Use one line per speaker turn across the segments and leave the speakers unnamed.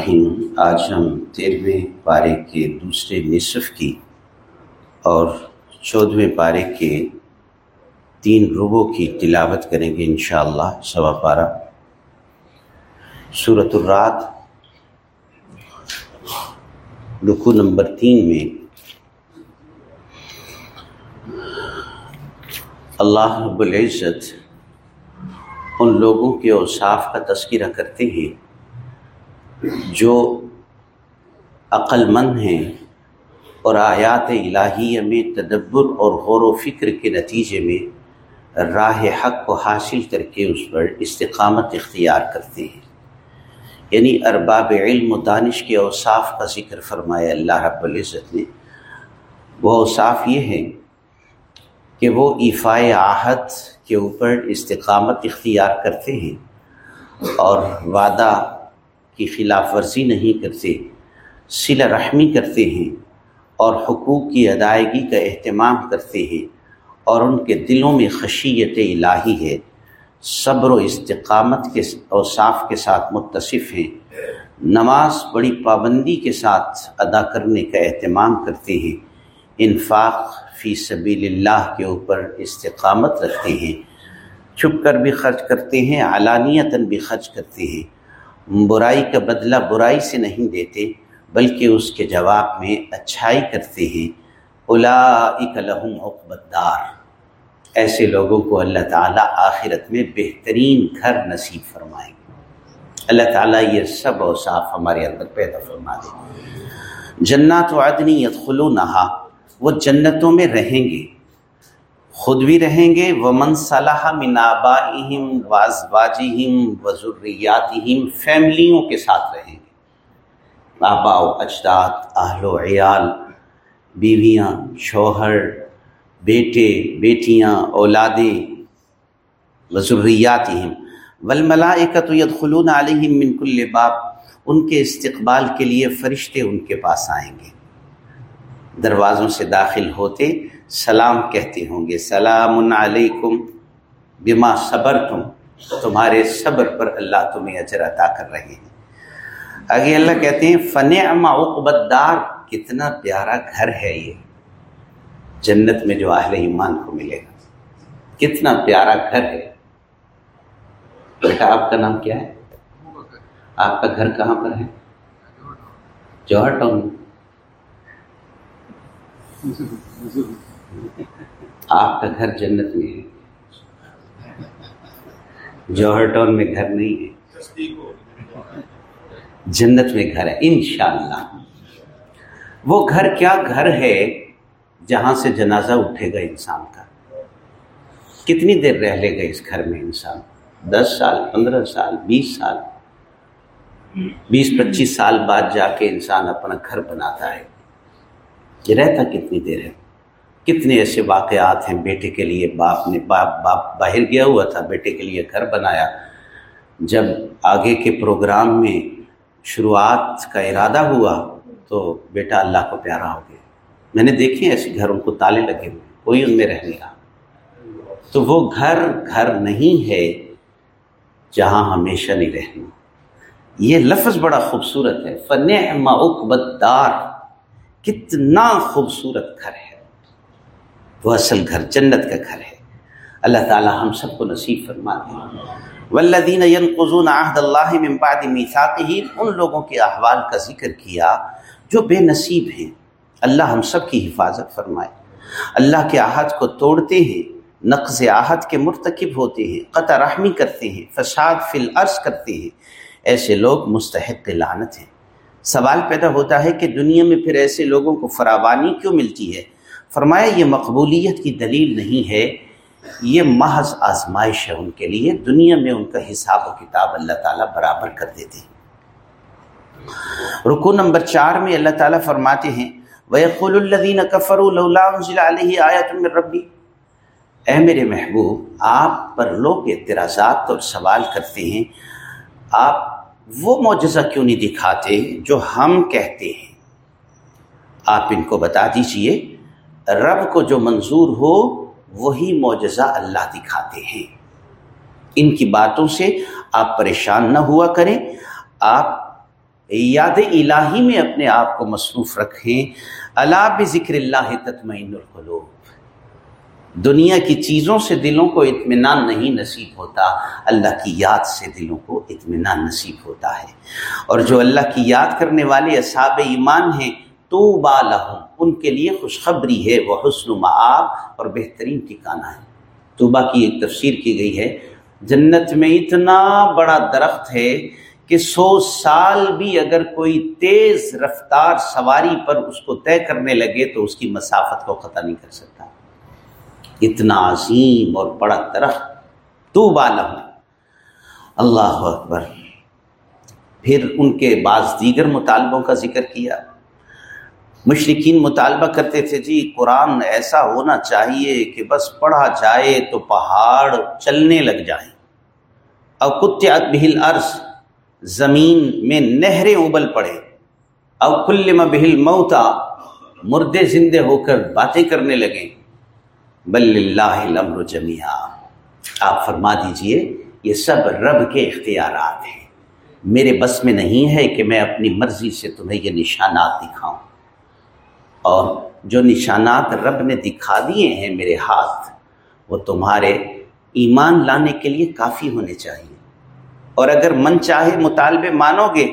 الرحیم آج ہم تیرہویں پارے کے دوسرے نصف کی اور چودھویں پارے کے تین ربوں کی تلاوت کریں گے انشاءاللہ، سوا پارہ۔ صورت الرات رکو نمبر تین میں اللہ رب العزت ان لوگوں کے اوصاف کا تذکرہ کرتے ہیں۔ جو عقل مند ہیں اور آیات الہیہ میں تدبر اور غور و فکر کے نتیجے میں راہ حق کو حاصل کر کے اس پر استقامت اختیار کرتے ہیں۔ یعنی ارباب علم و دانش کے اوصاف کا ذکر فرمایا اللہ رب العزت نے۔ وہ اوصاف یہ ہیں کہ وہ ایفائے آحت کے اوپر استقامت اختیار کرتے ہیں اور وعدہ کی خلاف ورزی نہیں کرتے سلا رحمی کرتے ہیں اور حقوق کی ادائیگی کا اہتمام کرتے ہیں اور ان کے دلوں میں خشیت الہی ہے۔ صبر و استقامت کے اوصاف کے ساتھ متصف ہیں۔ نماز بڑی پابندی کے ساتھ ادا کرنے کا اہتمام کرتے ہیں۔ انفاق فی سبیل اللہ کے اوپر استقامت رکھتے ہیں۔ چھپ کر بھی خرچ کرتے ہیں، علانیتاً بھی خرچ کرتے ہیں۔ برائی کا بدلہ برائی سے نہیں دیتے، بلکہ اس کے جواب میں اچھائی کرتے ہیں۔ الاک لہم عقبت دار ایسے لوگوں کو اللہ تعالیٰ آخرت میں بہترین گھر نصیب فرمائیں گے اللہ تعالیٰ یہ سب اوصاف ہمارے اندر پیدا فرما دے۔ جنات و عدنی یدخلونہا، وہ جنتوں میں رہیں گے۔ خود بھی رہیں گے۔ وہ من صلاح منابا واز واجہم و فیملیوں کے ساتھ رہیں گے۔ آبا و اجداد، اہل و عیال، بیویاں، شوہر، بیٹے، بیٹیاں، اولادیں و ضروریاتہم والملائکۃ یدخلون علیہم من کل باب۔ ان کے استقبال کے لیے فرشتے ان کے پاس آئیں گے۔ دروازوں سے داخل ہوتے سلام کہتے ہوں گے۔ سلام علیکم بما صبر تم تمہارے صبر پر اللہ تمہیں اجر عطا کر رہے ہیں۔ آگے اللہ کہتے ہیں فن عقبت دار کتنا پیارا گھر ہے یہ۔ جنت میں جو اہل ایمان کو ملے گا۔ کتنا پیارا گھر ہے۔ بیٹا، آپ کا نام کیا ہے؟ آپ کا گھر کہاں پر ہے؟ جوہر ٹاؤن میں۔ آپ کا گھر جنت میں ہے۔ جوہر ٹاؤن میں گھر نہیں ہے۔ جنت میں گھر ہے، انشاءاللہ۔ وہ گھر کیا گھر ہے جہاں سے جنازہ اٹھے گا انسان کا؟ کتنی دیر رہ لے گا اس گھر میں انسان؟ دس سال، پندرہ سال، بیس سال؟ بیس، پچیس سال بعد جا کے انسان اپنا گھر بناتا ہے۔ یہ رہتا کتنی دیر ہے؟ کتنے ایسے واقعات ہیں بیٹے کے لیے باپ نے باپ باپ باہر گیا ہوا تھا، بیٹے کے لیے گھر بنایا۔ جب آگے کے پروگرام میں شروعات کا ارادہ ہوا تو بیٹا اللہ کو پیارا ہو گیا۔ میں نے دیکھے ایسے گھروں کو تالے لگے ہوئے، کوئی ان میں رہ نہیں رہا۔ تو وہ گھر گھر نہیں ہے جہاں ہمیشہ نہیں رہنا۔ یہ لفظ بڑا خوبصورت ہے۔ فن عقبت دار کتنا خوبصورت گھر ہے۔ وہ اصل گھر جنت کا گھر ہے۔ اللہ تعالی ہم سب کو نصیب فرما دیں والذین ينقضون عہد اللہ من بعد میثاقہ ان لوگوں کے احوال کا ذکر کیا جو بے نصیب ہیں۔ اللہ ہم سب کی حفاظت فرمائے۔ اللہ کے عہد کو توڑتے ہیں، نقض عہد کے مرتکب ہوتے ہیں، قطع رحمی کرتے ہیں، فساد فی الارض کرتے ہیں۔ ایسے لوگ مستحق لعنت ہیں۔ سوال پیدا ہوتا ہے کہ دنیا میں پھر ایسے لوگوں کو فراوانی کیوں ملتی ہے؟ فرمایا، یہ مقبولیت کی دلیل نہیں ہے، یہ محض آزمائش ہے ان کے لیے۔ دنیا میں ان کا حساب و کتاب اللہ تعالیٰ برابر کر دیتے ہیں۔ رکو نمبر چار میں اللہ تعالیٰ فرماتے ہیں، وَيَقُولُ الَّذِينَ كَفَرُوا لَوْلَا انزل عَلَيْهِ آیَةٌ من ربی اے میرے محبوب، آپ پر لوگ اعتراضات اور سوال کرتے ہیں۔ آپ وہ معجزہ کیوں نہیں دکھاتے جو ہم کہتے ہیں؟ آپ ان کو بتا دیجیے، رب کو جو منظور ہو، وہی معجزہ اللہ دکھاتے ہیں۔ ان کی باتوں سے آپ پریشان نہ ہوا کریں۔ آپ یاد الہی میں اپنے آپ کو مصروف رکھیں۔ اللہ بھی ذکر اللہ تطمئن القلوب۔ دنیا کی چیزوں سے دلوں کو اطمینان نہیں نصیب ہوتا، اللہ کی یاد سے دلوں کو اطمینان نصیب ہوتا ہے۔ اور جو اللہ کی یاد کرنے والے اصحاب ایمان ہیں تو بالحم ان کے لیے خوشخبری ہے، وہ حسن و معاب اور بہترین ٹھکانا ہے۔ توبہ کی ایک تفسیر کی گئی ہے، جنت میں اتنا بڑا درخت ہے کہ سو سال بھی اگر کوئی تیز رفتار سواری پر اس کو طے کرنے لگے تو اس کی مسافت کو قطع نہیں کر سکتا۔ اتنا عظیم اور بڑا درخت تو بالم اللہ اکبر۔ پھر ان کے بعض دیگر مطالبوں کا ذکر کیا۔ مشرقین مطالبہ کرتے تھے جی قرآن ایسا ہونا چاہیے کہ بس پڑھا جائے تو پہاڑ چلنے لگ جائیں۔ اور کتیات بہل عرض زمین میں نہریں ابل پڑے۔ اور کل بہل موتا مردے زندے ہو کر باتیں کرنے لگیں۔ بل اللہ الامر جمیا آپ فرما دیجیے، یہ سب رب کے اختیارات ہیں۔ میرے بس میں نہیں ہے کہ میں اپنی مرضی سے تمہیں یہ نشانات دکھاؤں۔ اور جو نشانات رب نے دکھا دیے ہیں میرے ہاتھ، وہ تمہارے ایمان لانے کے لیے کافی ہونے چاہیے۔ اور اگر من چاہے مطالبے مانو گے،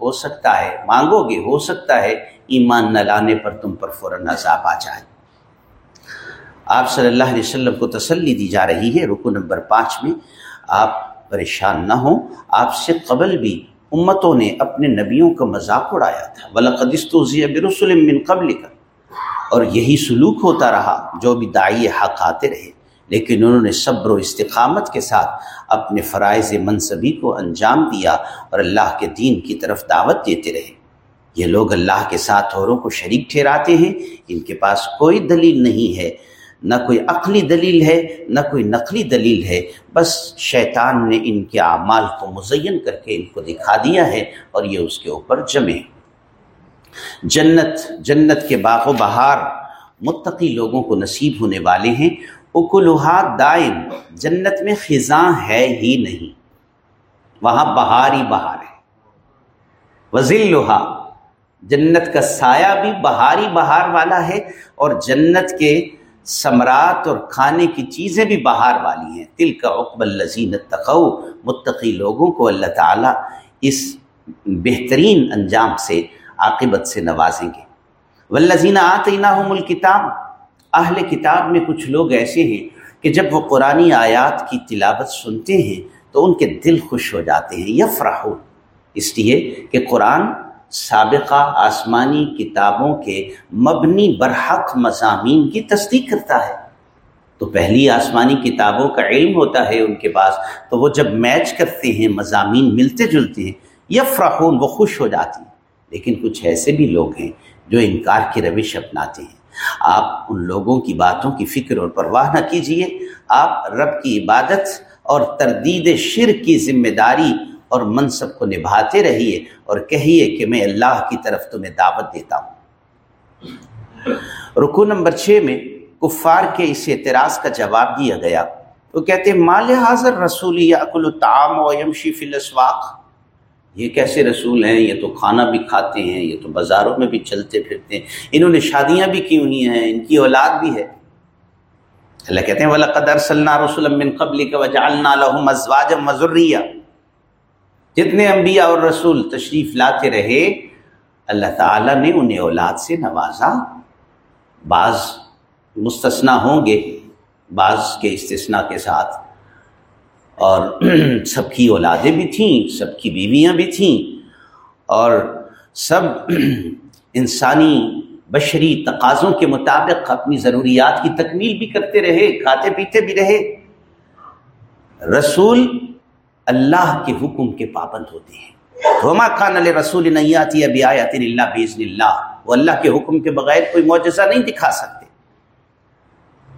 ہو سکتا ہے، مانگو گے، ہو سکتا ہے ایمان نہ لانے پر تم پر فوراً عذاب آ جائے۔ آپ صلی اللہ علیہ وسلم کو تسلی دی جا رہی ہے، رکو نمبر پانچ میں۔ آپ پریشان نہ ہوں، آپ سے قبل بھی امتوں نے اپنے نبیوں کا مذاق اڑایا تھا۔ من قبل کا اور یہی سلوک ہوتا رہا جو بھی دائی حق آتے رہے۔ لیکن انہوں نے صبر و استقامت کے ساتھ اپنے فرائض منصبی کو انجام دیا اور اللہ کے دین کی طرف دعوت دیتے رہے۔ یہ لوگ اللہ کے ساتھ اوروں کو شریک ٹھہراتے ہیں۔ ان کے پاس کوئی دلیل نہیں ہے۔ نہ کوئی عقلی دلیل ہے، نہ کوئی نقلی دلیل ہے۔ بس شیطان نے ان کے اعمال کو مزین کر کے ان کو دکھا دیا ہے اور یہ اس کے اوپر جمے۔ جنت جنت کے باغ و بہار متقی لوگوں کو نصیب ہونے والے ہیں۔ اکلوہا دائم جنت میں خزاں ہے ہی نہیں۔ وہاں بہار ہی بہار ہے۔ وزل لوہا جنت کا سایہ بھی بہاری بہار والا ہے اور جنت کے ثمرات اور کھانے کی چیزیں بھی بہار والی ہیں۔ دل کا عقب الزین تقو متقی لوگوں کو اللہ تعالیٰ اس بہترین انجام سے عاقبت سے نوازیں گے۔ ولزین آتینہ الکتاب، اہل کتاب میں کچھ لوگ ایسے ہیں کہ جب وہ قرآن آیات کی تلاوت سنتے ہیں تو ان کے دل خوش ہو جاتے ہیں، یفرحون۔ اس لیے کہ قرآن سابقہ آسمانی کتابوں کے مبنی برحق مضامین کی تصدیق کرتا ہے۔ تو پہلی آسمانی کتابوں کا علم ہوتا ہے ان کے پاس، تو وہ جب میچ کرتے ہیں، مضامین ملتے جلتے ہیں، یفرحون، وہ خوش ہو جاتی ہیں۔ لیکن کچھ ایسے بھی لوگ ہیں جو انکار کی روش اپناتے ہیں۔ آپ ان لوگوں کی باتوں کی فکر اور پرواہ نہ کیجیے۔ آپ رب کی عبادت اور تردید شر کی ذمہ داری اور منصب کو نبھاتے رہیے اور کہیے کہ میں اللہ کی طرف تمہیں دعوت دیتا ہوں۔ رکو نمبر چھ میں کفار کے اس اعتراض کا جواب دیا گیا۔ وہ کہتے ہیں، مال حاضر رسول یا اکل الطعام و یمشی فی الاسواق۔ یہ کیسے رسول ہیں؟ یہ تو کھانا بھی کھاتے ہیں، یہ تو بازاروں میں بھی چلتے پھرتے ہیں۔ انہوں نے شادیاں بھی کی ہوئی ہیں، ان کی اولاد بھی ہے۔ اللہ کہتے ہیں، وَلَقَدْ أَرْسَلْنَا رُسُلًا مِّن قَبْلِكَ وَجَعَلْنَا لَهُمْ أَزْوَاجًا وَذُرِّيَّةً۔ جتنے انبیاء اور رسول تشریف لاتے رہے، اللہ تعالیٰ نے انہیں اولاد سے نوازا۔ بعض مستثنا ہوں گے، بعض کے استثناء کے ساتھ۔ اور سب کی اولادیں بھی تھیں، سب کی بیویاں بھی تھیں۔ اور سب انسانی بشری تقاضوں کے مطابق اپنی ضروریات کی تکمیل بھی کرتے رہے، کھاتے پیتے بھی رہے۔ رسول اللہ کے حکم کے پابند ہوتے ہیں۔ روما خان علیہ رسول نہیں آتی ابھی آیات اللہ بیزن اللہ وہ اللہ کے حکم کے بغیر کوئی معجزہ نہیں دکھا سکتے۔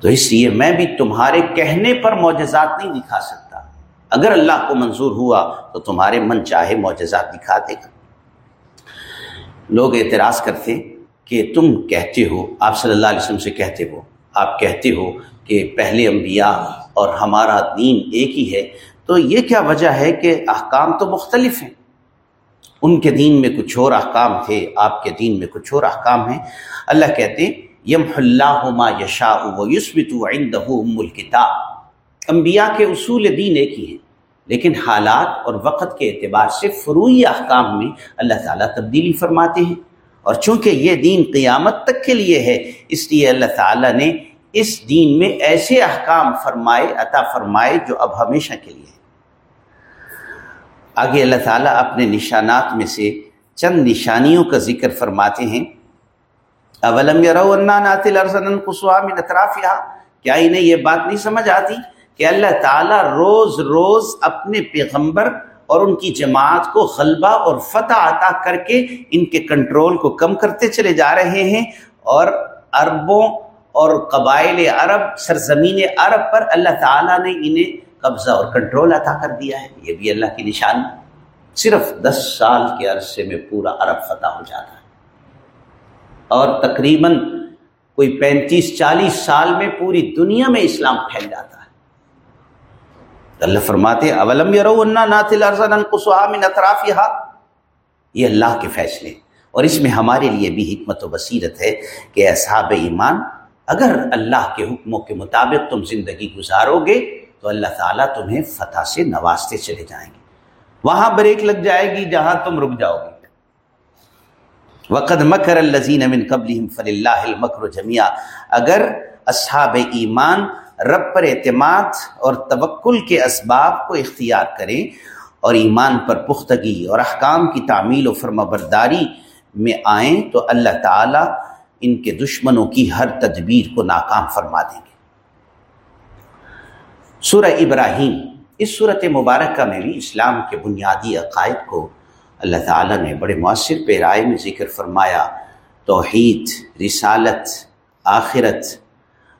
تو اس لیے میں بھی تمہارے کہنے پر معجزات نہیں دکھا سکتا۔ اگر اللہ کو منظور ہوا تو تمہارے من چاہے معجزات دکھا دے گا۔ لوگ اعتراض کرتے کہ تم کہتے ہو، آپ صلی اللہ علیہ وسلم سے کہتے ہو۔ آپ کہتے ہو کہ پہلے انبیاء اور ہمارا دین ایک ہی ہے۔ تو یہ کیا وجہ ہے کہ احکام تو مختلف ہیں؟ ان کے دین میں کچھ اور احکام تھے، آپ کے دین میں کچھ اور احکام ہیں۔ اللہ کہتے ہیں یم اللہ ما یشا و یسبت عندہ ام الکتاب۔ انبیاء کے اصول دین ایک ہی ہیں، لیکن حالات اور وقت کے اعتبار سے فروئی احکام میں اللہ تعالیٰ تبدیلی فرماتے ہیں۔ اور چونکہ یہ دین قیامت تک کے لیے ہے، اس لیے اللہ تعالیٰ نے اس دین میں ایسے احکام فرمائے، عطا فرمائے جو اب ہمیشہ کے لیے آگے اللہ تعالیٰ اپنے نشانات میں سے چند نشانیوں کا ذکر فرماتے ہیں۔ اولم اطرافیہ کیا انہیں یہ بات نہیں سمجھ آتی کہ اللہ تعالیٰ روز روز اپنے پیغمبر اور ان کی جماعت کو غلبہ اور فتح عطا کر کے ان کے کنٹرول کو کم کرتے چلے جا رہے ہیں اور عربوں اور قبائل عرب، سرزمین عرب پر اللہ تعالیٰ نے انہیں قبضہ اور کنٹرول عطا کر دیا ہے۔ یہ بھی اللہ کی نشانی صرف دس سال کے عرصے میں پورا عرب فتح ہو جاتا ہے۔ اور تقریباً کوئی پینتیس چالیس سال میں پوری دنیا میں اسلام پھیل جاتا ہے۔ اللہ فرماتے اولم یہ اللہ کے فیصلے۔ اور اس میں ہمارے لیے بھی حکمت و بصیرت ہے کہ اصحاب ایمان، اگر اللہ کے حکموں کے مطابق تم زندگی گزارو گے تو اللہ تعالیٰ تمہیں فتح سے نوازتے چلے جائیں گے۔ وہاں بریک لگ جائے گی جہاں تم رک جاؤ گے۔ وقد مکر الزین امن قبل فل اللہ المکر جمیا اگر اصحاب ایمان رب پر اعتماد اور توکل کے اسباب کو اختیار کریں اور ایمان پر پختگی اور احکام کی تعمیل و فرما برداری میں آئیں تو اللہ تعالیٰ ان کے دشمنوں کی ہر تدبیر کو ناکام فرما دیں۔ گے سورہ ابراہیم، اس صورت مبارکہ میں بھی اسلام کے بنیادی عقائد کو اللہ تعالیٰ نے بڑے مؤثر پیرائے میں ذکر فرمایا۔ توحید، رسالت، آخرت۔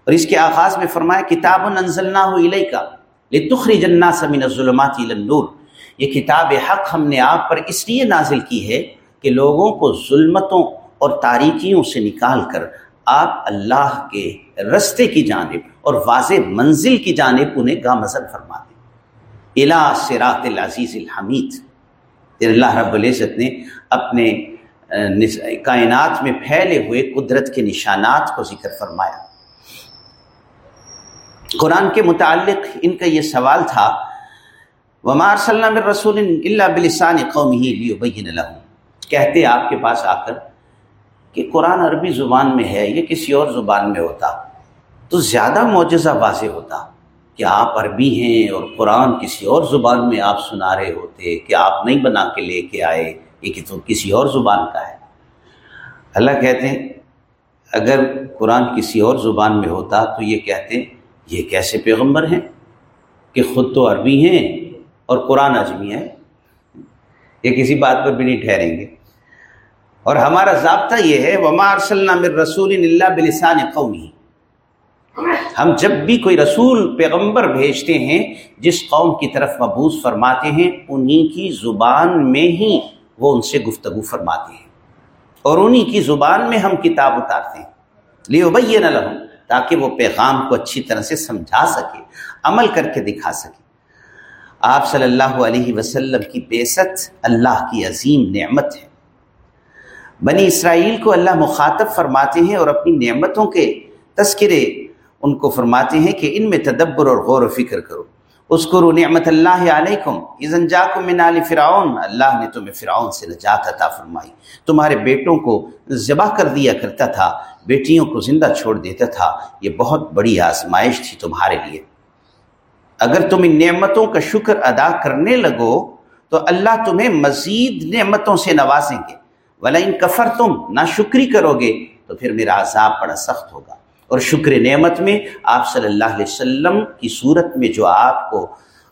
اور اس کے آغاز میں فرمایا، کتاب ننزلنا ہو علیہ کا لتخری جنا سمین ظلمات النور۔ یہ کتاب حق ہم نے آپ پر اس لیے نازل کی ہے کہ لوگوں کو ظلمتوں اور تاریکیوں سے نکال کر آپ اللہ کے رستے کی جانب اور واضح منزل کی جانب انہیں گامزن فرما دیں۔ الا سرات العزیز الحمید۔ اللہ رب العزت نے اپنے کائنات میں پھیلے ہوئے قدرت کے نشانات کو ذکر فرمایا۔ قرآن کے متعلق ان کا یہ سوال تھا ومار صلی اللہ رسول اللہ بلسان قومی لیبین لہم کہتے آپ کے پاس آ کر کہ قرآن عربی زبان میں ہے یہ کسی اور زبان میں ہوتا، تو زیادہ معجزہ واضح ہوتا کہ آپ عربی ہیں اور قرآن کسی اور زبان میں آپ سنا رہے ہوتے، کہ آپ نہیں بنا کے لے کے آئے، یہ کہ تو کسی اور زبان کا ہے۔ اللہ کہتے ہیں، اگر قرآن کسی اور زبان میں ہوتا تو یہ کہتے ہیں، یہ کیسے پیغمبر ہیں؟ کہ خود تو عربی ہیں اور قرآن اجمی ہے۔ یہ کسی بات پر بھی نہیں ٹھہریں گے۔ اور ہمارا ضابطہ یہ ہے، وما ارسلنا من رسول اللہ بلسان قومی ہم جب بھی کوئی رسول، پیغمبر بھیجتے ہیں، جس قوم کی طرف مبوض فرماتے ہیں، انہی کی زبان میں ہی وہ ان سے گفتگو فرماتے ہیں۔ اور انہی کی زبان میں ہم کتاب اتارتے ہیں۔ لیو بھائی نہ لہوں تاکہ وہ پیغام کو اچھی طرح سے سمجھا سکے، عمل کر کے دکھا سکے۔ آپ صلی اللہ علیہ وسلم کی بیست اللہ کی عظیم نعمت ہے۔ بنی اسرائیل کو اللہ مخاطب فرماتے ہیں اور اپنی نعمتوں کے تذکرے ان کو فرماتے ہیں کہ ان میں تدبر اور غور و فکر کرو۔ اس کو نعمت اللہ علیکم۔ اذن جاکم من آل فرعون۔ اللہ نے تمہیں فرعون سے نجات عطا فرمائی۔ تمہارے بیٹوں کو ذبح کر دیا کرتا تھا، بیٹیوں کو زندہ چھوڑ دیتا تھا۔ یہ بہت بڑی آزمائش تھی تمہارے لیے۔ اگر تم ان نعمتوں کا شکر ادا کرنے لگو تو اللہ تمہیں مزید نعمتوں سے نوازیں گے۔ ولا ان کفر تم نہ شکری کرو گے، تو پھر میرا عذاب بڑا سخت ہوگا۔ اور شکر نعمت میں آپ صلی اللہ علیہ وسلم کی صورت میں جو آپ کو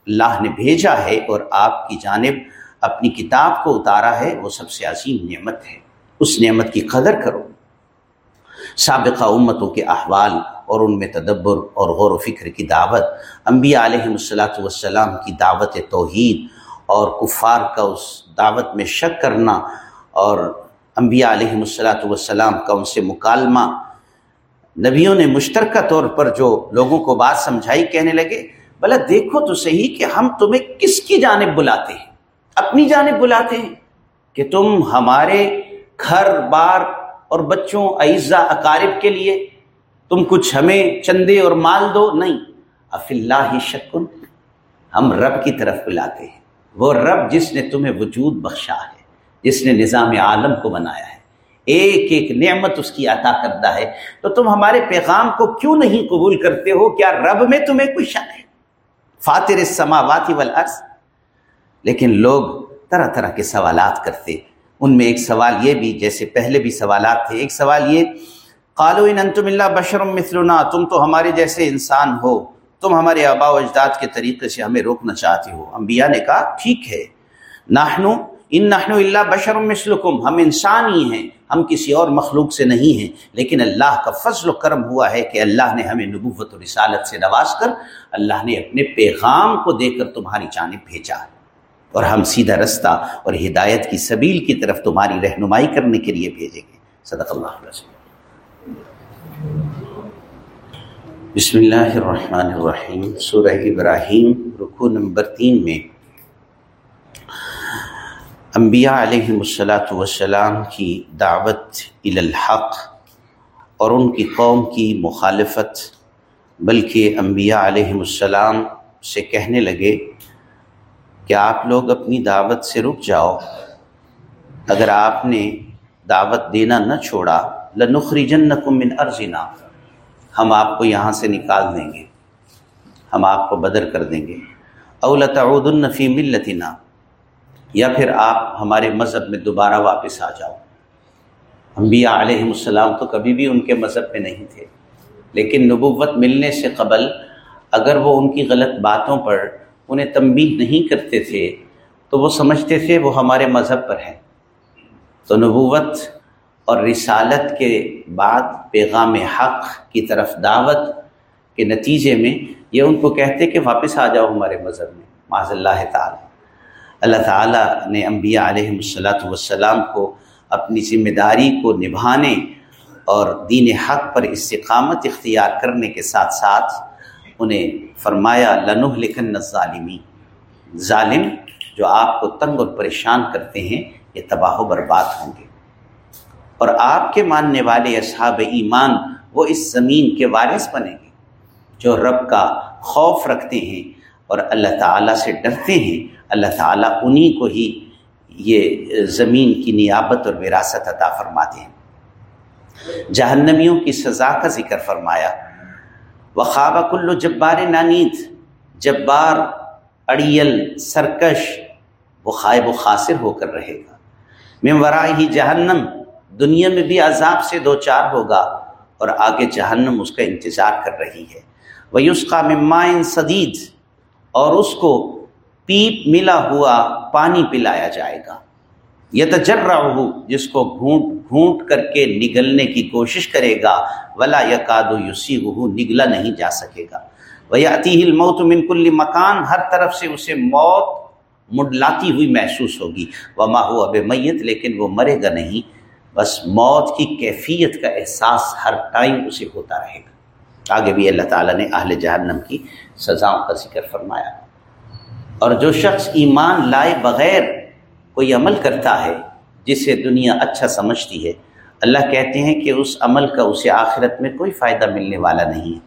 اللہ نے بھیجا ہے اور آپ کی جانب اپنی کتاب کو اتارا ہے، وہ سب سے عظیم نعمت ہے۔ اس نعمت کی قدر کرو۔ سابقہ امتوں کے احوال اور ان میں تدبر اور غور و فکر کی دعوت، انبیاء علیہ الصلاۃ والسلام کی دعوت توحید اور کفار کا اس دعوت میں شک کرنا اور انبیاء علیہ الصلاۃ والسلام کا ان سے مکالمہ۔ نبیوں نے مشترکہ طور پر جو لوگوں کو بات سمجھائی، کہنے لگے بلا دیکھو تو صحیح کہ ہم تمہیں کس کی جانب بلاتے ہیں؟ اپنی جانب بلاتے ہیں کہ تم ہمارے گھر، بار اور بچوں اعزا اقارب کے لیے تم کچھ ہمیں چندے اور مال دو؟ نہیں۔ اف اللہ ہی شکن، ہم رب کی طرف بلاتے ہیں۔ وہ رب جس نے تمہیں وجود بخشا ہے۔ جس نے نظام عالم کو بنایا ہے۔ ایک ایک نعمت اس کی عطا کردہ ہے۔ تو تم ہمارے پیغام کو کیوں نہیں قبول کرتے ہو؟ کیا رب میں تمہیں کوئی شک ہے؟ فاتر السماوات والارض۔ لیکن لوگ طرح طرح کے سوالات کرتے۔ ان میں ایک سوال یہ بھی، جیسے پہلے بھی سوالات تھے۔ ایک سوال یہ قالو ان انتم اللہ بشرم مثلنا، تم تو ہمارے جیسے انسان ہو۔ تم ہمارے آبا و اجداد کے طریقے سے ہمیں روکنا چاہتے ہو۔ انبیاء نے کہا، ٹھیک ہے۔ ناہنو ان نحن اللہ بشر مثلکم، ہم انسان ہی ہیں، ہم کسی اور مخلوق سے نہیں ہیں، لیکن اللہ کا فضل و کرم ہوا ہے کہ اللہ نے ہمیں نبوت و رسالت سے نواز کر، اللہ نے اپنے پیغام کو دے کر تمہاری جانب بھیجا اور ہم سیدھا رستہ اور ہدایت کی سبیل کی طرف تمہاری رہنمائی کرنے کے لیے بھیجیں گے صدق اللہ علیہ بسم اللہ الرحمن الرحیم۔ سورہ ابراہیم رکو نمبر تین میں انبیاء علیہ الصلاۃ والسلام کی دعوت الحق اور ان کی قوم کی مخالفت، بلکہ انبیاء علیہ السلام سے کہنے لگے کہ آپ لوگ اپنی دعوت سے رک جاؤ۔ اگر آپ نے دعوت دینا نہ چھوڑا لنخری جنکم من ارضنا، ہم آپ کو یہاں سے نکال دیں گے، ہم آپ کو بدر کر دیں گے۔ اولتعود النفی ملتنا یا پھر آپ ہمارے مذہب میں دوبارہ واپس آ جاؤ۔ انبیاء علیہ السلام تو کبھی بھی ان کے مذہب میں نہیں تھے۔ لیکن نبوت ملنے سے قبل اگر وہ ان کی غلط باتوں پر انہیں تنبیہ نہیں کرتے تھے، تو وہ سمجھتے تھے وہ ہمارے مذہب پر ہیں۔ تو نبوت اور رسالت کے بعد پیغام حق کی طرف دعوت کے نتیجے میں یہ ان کو کہتے کہ واپس آ جاؤ ہمارے مذہب میں۔ معذ اللہ تعالیٰ۔ اللہ تعالیٰ نے انبیاء علیہ الصلاۃ والسلام کو اپنی ذمہ داری کو نبھانے اور دین حق پر استقامت اختیار کرنے کے ساتھ ساتھ انہیں فرمایا لنح لکھن ظالمی ظالم جو آپ کو تنگ اور پریشان کرتے ہیں، یہ تباہ و برباد ہوں گے۔ اور آپ کے ماننے والے اصحاب ایمان وہ اس زمین کے وارث بنیں گے جو رب کا خوف رکھتے ہیں اور اللہ تعالیٰ سے ڈرتے ہیں اللہ تعالیٰ انہی کو ہی یہ زمین کی نیابت اور وراثت عطا فرماتے ہیں۔ جہنمیوں کی سزا کا ذکر فرمایا۔ وخابہ کلو جبار نانیت، جبار، اڑیل، سرکش، وہ خائب و خاصر ہو کر رہے گا۔ ممورا ہی جہنم، دنیا میں بھی عذاب سے دو چار ہوگا اور آگے جہنم اس کا انتظار کر رہی ہے۔ وہ اس کا ممائن صدید اور اس کو پیپ ملا ہوا پانی پلایا جائے گا۔ یہ تجرا ہو جس کو گھونٹ گھونٹ کر کے نگلنے کی کوشش کرے گا، ولا یقاد و یوسی نگلا نہیں جا سکے گا۔ وہ عطی موت من کل مکان، ہر طرف سے اسے موت مڈلاتی ہوئی محسوس ہوگی۔ وہ ماہ اب میت لیکن وہ مرے گا نہیں۔ بس موت کی کیفیت کا احساس ہر ٹائم اسے ہوتا رہے گا۔ آگے بھی اللہ تعالیٰ نے اہل جہنم کی سزاؤں کا ذکر فرمایا۔ اور جو شخص ایمان لائے بغیر کوئی عمل کرتا ہے، جسے دنیا اچھا سمجھتی ہے، اللہ کہتے ہیں کہ اس عمل کا اسے آخرت میں کوئی فائدہ ملنے والا نہیں ہے۔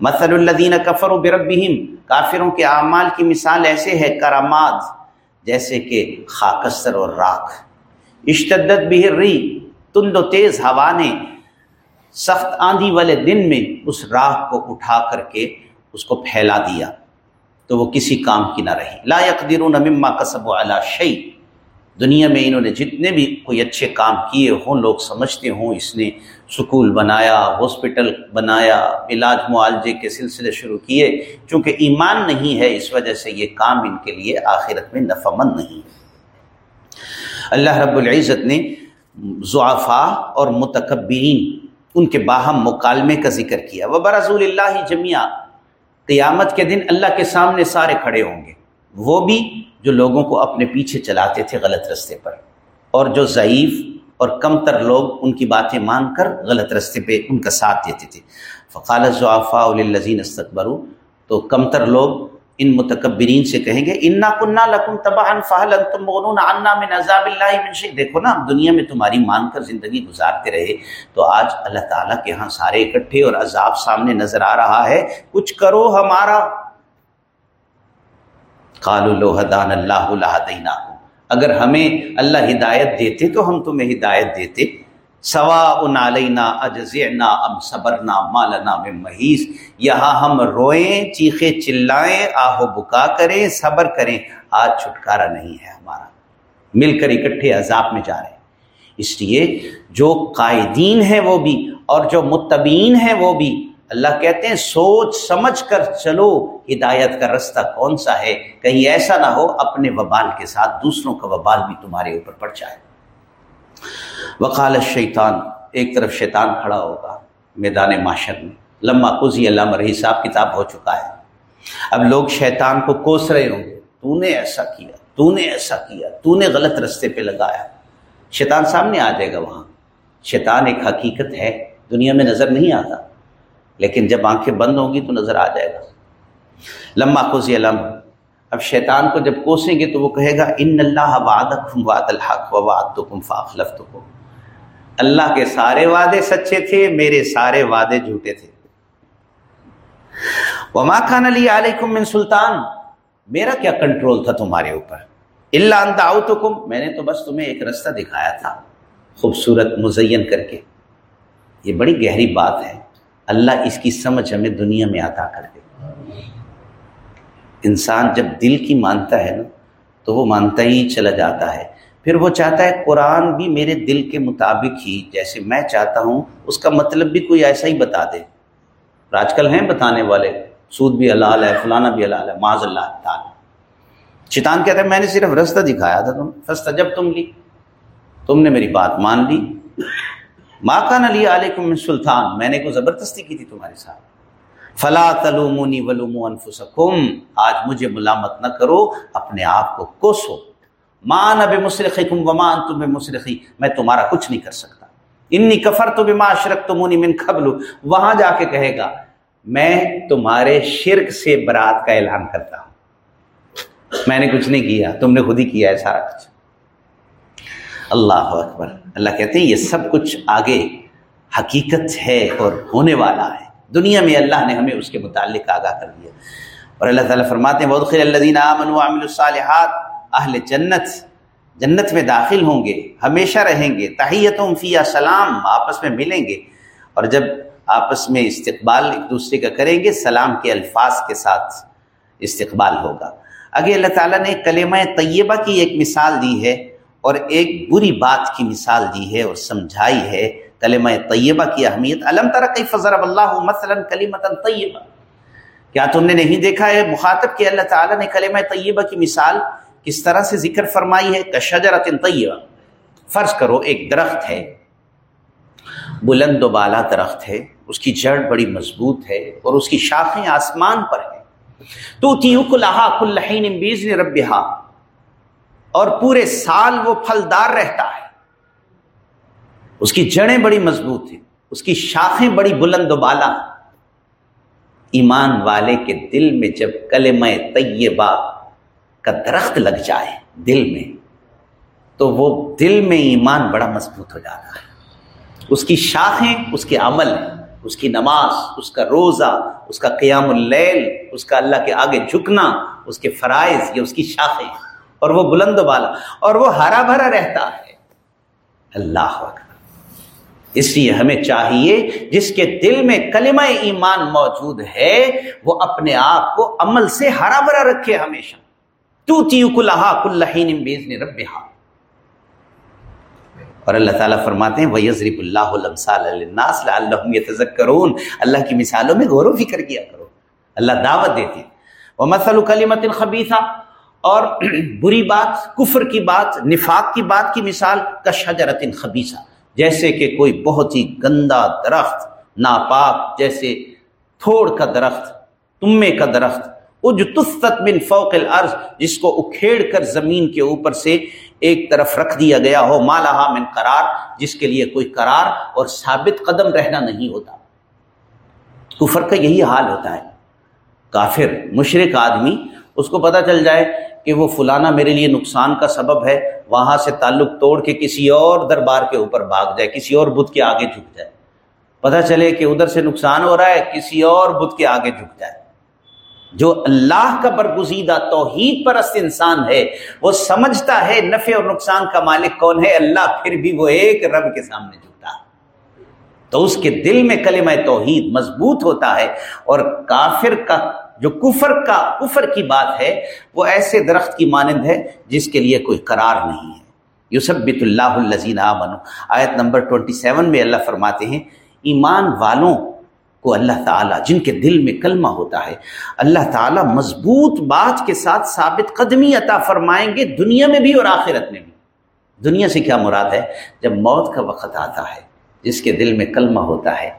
مثل الدین کفر و بربہم، کافروں کے اعمال کی مثال ایسے ہے، کرامات، جیسے کہ خاکستر اور راکھ۔ اشتدت بہر ری تند و تیز ہوا نے۔ سخت آندھی والے دن میں اس راہ کو اٹھا کر کے اس کو پھیلا دیا۔ تو وہ کسی کام کی نہ رہی۔ لا یقدرون مما کسب علی شعی دنیا میں انہوں نے جتنے بھی کوئی اچھے کام کیے ہوں، لوگ سمجھتے ہوں، اس نے سکول بنایا، ہاسپٹل بنایا، علاج معالجے کے سلسلے شروع کیے۔ چونکہ ایمان نہیں ہے، اس وجہ سے یہ کام ان کے لیے آخرت میں نفع مند نہیں۔ اللہ رب العزت نے ضعفاء اور متکبرین، ان کے باہم مکالمے کا ذکر کیا۔ وہ برضول اللہ جمعہ قیامت کے دن اللہ کے سامنے سارے کھڑے ہوں گے۔ وہ بھی جو لوگوں کو اپنے پیچھے چلاتے تھے غلط رستے پر، اور جو ضعیف اور کم تر لوگ ان کی باتیں مان کر غلط رستے پہ ان کا ساتھ دیتے تھے۔ فقال ضعفاء الزین استقبرو تو کم تر لوگ ان متکبرین سے کہیں گے، انا کنہ لکم تباہ فہل انتم مغنون عنا من عذاب اللہ من شیء دیکھو نا، ہم دنیا میں تمہاری مان کر زندگی گزارتے رہے، تو آج اللہ تعالیٰ کے ہاں سارے اکٹھے اور عذاب سامنے نظر آ رہا ہے، کچھ کرو ہمارا۔ قالوا لو هدان اللہ اگر ہمیں اللہ ہدایت دیتے تو ہم تمہیں ہدایت دیتے۔ سوا علینا اجزعنا ام صبرنا مالنا میں محیث۔ یہاں ہم روئیں چیخے چلائیں آہو بکا کریں، صبر کریں۔ آج چھٹکارا نہیں ہے ہمارا۔ مل کر اکٹھے عذاب میں جا رہے ہیں۔ اس لیے جو قائدین ہیں وہ بھی اور جو متبین ہیں وہ بھی۔ اللہ کہتے ہیں، سوچ سمجھ کر چلو۔ ہدایت کا رستہ کون سا ہے؟ کہیں ایسا نہ ہو، اپنے وبال کے ساتھ دوسروں کا وبال بھی تمہارے اوپر پڑ جائے۔ وقال شیطان ایک طرف شیطان کھڑا ہوگا میدان معاشر میں۔ لمحہ کزی علامہ رہی صاحب کتاب ہو چکا ہے۔ اب لوگ شیطان کو کوس رہے ہوں گے۔ تو نے ایسا کیا، تو نے ایسا کیا، تو نے غلط رستے پہ لگایا۔ شیطان سامنے آ جائے گا وہاں۔ شیطان ایک حقیقت ہے، دنیا میں نظر نہیں آتا، لیکن جب آنکھیں بند ہوں گی تو نظر آ جائے گا۔ لمحہ کزی علم اب شیطان کو جب کوسیں گے تو وہ کہے گا، ان اللہ واد واد الحق و واد تو کم فاخلف تو اللہ کے سارے وعدے سچے تھے، میرے سارے وعدے جھوٹے تھے. وما خان علی علیکم من سلطان. میرا کیا کنٹرول تھا تمہارے اوپر؟ اللہ انتا میں نے تو بس تمہیں ایک رستہ دکھایا تھا، خوبصورت مزین کر کے. یہ بڑی گہری بات ہے. اللہ اس کی سمجھ ہمیں دنیا میں عطا کر دے. انسان جب دل کی مانتا ہے نا، تو وہ مانتا ہی چلا جاتا ہے۔ پھر وہ چاہتا ہے قرآن بھی میرے دل کے مطابق ہی، جیسے میں چاہتا ہوں، اس کا مطلب بھی کوئی ایسا ہی بتا دے۔ آج کل ہیں بتانے والے، سود بھی حلال ہے، فلانا بھی حلال ہے، معاذ اللہ تعالیٰ۔ شیطان کہتا ہے، میں نے صرف رستہ دکھایا تھا تم، رستہ جب تم لی، تم نے میری بات مان لی۔ ماں کا نہ لیا علیکم سلطان، میں نے کو زبردستی کی تھی تمہارے ساتھ۔ فلا تلومونی ولومو انفسکم، آج مجھے ملامت نہ کرو، اپنے آپ کو کوسو۔ مان اب مسرخم ومان تم مسرخی میں تمہارا کچھ نہیں کر سکتا۔ انی کفر تو بما اشرک تمونی من قبل، وہاں جا کے کہے گا، میں تمہارے شرک سے برات کا اعلان کرتا ہوں۔ میں نے کچھ نہیں کیا، تم نے خود ہی کیا ہے سارا کچھ۔ اللہ اکبر۔ اللہ کہتے ہیں، یہ سب کچھ آگے حقیقت ہے اور ہونے والا ہے۔ دنیا میں اللہ نے ہمیں اس کے متعلق آگاہ کر دیا۔ اور اللہ تعالیٰ فرماتے ہیں بہت اللہ عامل الصالحات، اہل جنت جنت میں داخل ہوں گے، ہمیشہ رہیں گے تحیتوں فیا سلام، آپس میں ملیں گے۔ اور جب آپس میں استقبال ایک دوسرے کا کریں گے، سلام کے الفاظ کے ساتھ استقبال ہوگا۔ آگے اللہ تعالیٰ نے کلمہ طیبہ کی ایک مثال دی ہے اور ایک بری بات کی مثال دی ہے اور سمجھائی ہے۔ کلمہ طیبہ کی اہمیت علم کئی فضر اللہ مثلا کلیمت طیبہ؟ کیا تم نے نہیں دیکھا ہے مخاطب کہ اللہ تعالیٰ نے کلمہ طیبہ کی مثال کس طرح سے ذکر فرمائی ہے؟ کشجرت طیبہ۔ فرض کرو ایک درخت ہے، بلند و بالا درخت ہے، اس کی جڑ بڑی مضبوط ہے اور اس کی شاخیں آسمان پر ہیں۔ تو تیو کلحا کلحین بیز نے ربہا۔ اور پورے سال وہ پھلدار رہتا ہے۔ اس کی جڑیں بڑی مضبوط ہیں، اس کی شاخیں بڑی بلند و بالا ایمان والے کے دل میں جب کلمہ طیبہ کا درخت لگ جائے دل میں، تو وہ دل میں ایمان بڑا مضبوط ہو جاتا ہے۔ اس کی شاخیں اس کے عمل اس کی نماز، اس کا روزہ، اس کا قیام اللیل، اس کا اللہ کے آگے جھکنا، اس کے فرائض، یہ اس کی شاخیں اور وہ بلند والا اور وہ ہرا بھرا رہتا ہے۔ اللہ اکبر۔ اس لیے ہمیں چاہیے جس کے دل میں کلمہ ایمان موجود ہے، وہ اپنے آپ کو عمل سے ہرا بھرا رکھے ہمیشہ۔ تو تیو کلحا کلحین بیز نے رب اور اللہ تعالیٰ فرماتے ہیں وَيَزْرِبُ اللَّهُ الْأَمْثَالَ لِلنَّاسِ لَعَلَّهُمْ يَتَذَكَّرُونَ۔ اللہ کی مثالوں میں غور و فکر کیا کرو۔ اللہ دعوت دیتے ہیں۔ وَمَثَلُ كَلِمَةٍ خَبِيثَةٍ۔ اور بری بات، کفر کی بات، نفاق کی بات کی مثال کشجرت خبیثہ جیسے کہ کوئی بہت ہی گندا درخت، ناپاک، جیسے تھوڑ کا درخت، تمے کا درخت اجتست من فوق الارض، جس کو اکھیڑ کر زمین کے اوپر سے ایک طرف رکھ دیا گیا ہو مالہ من قرار، جس کے لیے کوئی قرار اور ثابت قدم رہنا نہیں ہوتا۔ کفر کا یہی حال ہوتا ہے۔ کافر، مشرق آدمی، اس کو پتہ چل جائے کہ وہ فلانا میرے لیے نقصان کا سبب ہے وہاں سے تعلق توڑ کے کسی اور دربار کے اوپر بھاگ جائے، کسی اور بدھ کے آگے جھک جائے۔ پتہ چلے کہ ادھر سے نقصان ہو رہا ہے، کسی اور بدھ کے آگے جھک جائے۔ جو اللہ کا برگزیدہ توحید پرست انسان ہے، وہ سمجھتا ہے نفع اور نقصان کا مالک کون ہے، اللہ پھر بھی وہ ایک رب کے سامنے جھکتا ہے۔ تو اس کے دل میں کلمہ توحید مضبوط ہوتا ہے اور کافر کا جو کفر کا کفر کی بات ہے، وہ ایسے درخت کی مانند ہے جس کے لیے کوئی قرار نہیں ہے۔ یوسف بت اللہ الزین آیت نمبر 27 میں اللہ فرماتے ہیں، ایمان والوں کو اللہ تعالیٰ، جن کے دل میں کلمہ ہوتا ہے، اللہ تعالیٰ مضبوط بات کے ساتھ ثابت قدمی عطا فرمائیں گے دنیا میں بھی اور آخرت میں بھی۔ دنیا سے کیا مراد ہے؟ جب موت کا وقت آتا ہے، جس کے دل میں کلمہ ہوتا ہے،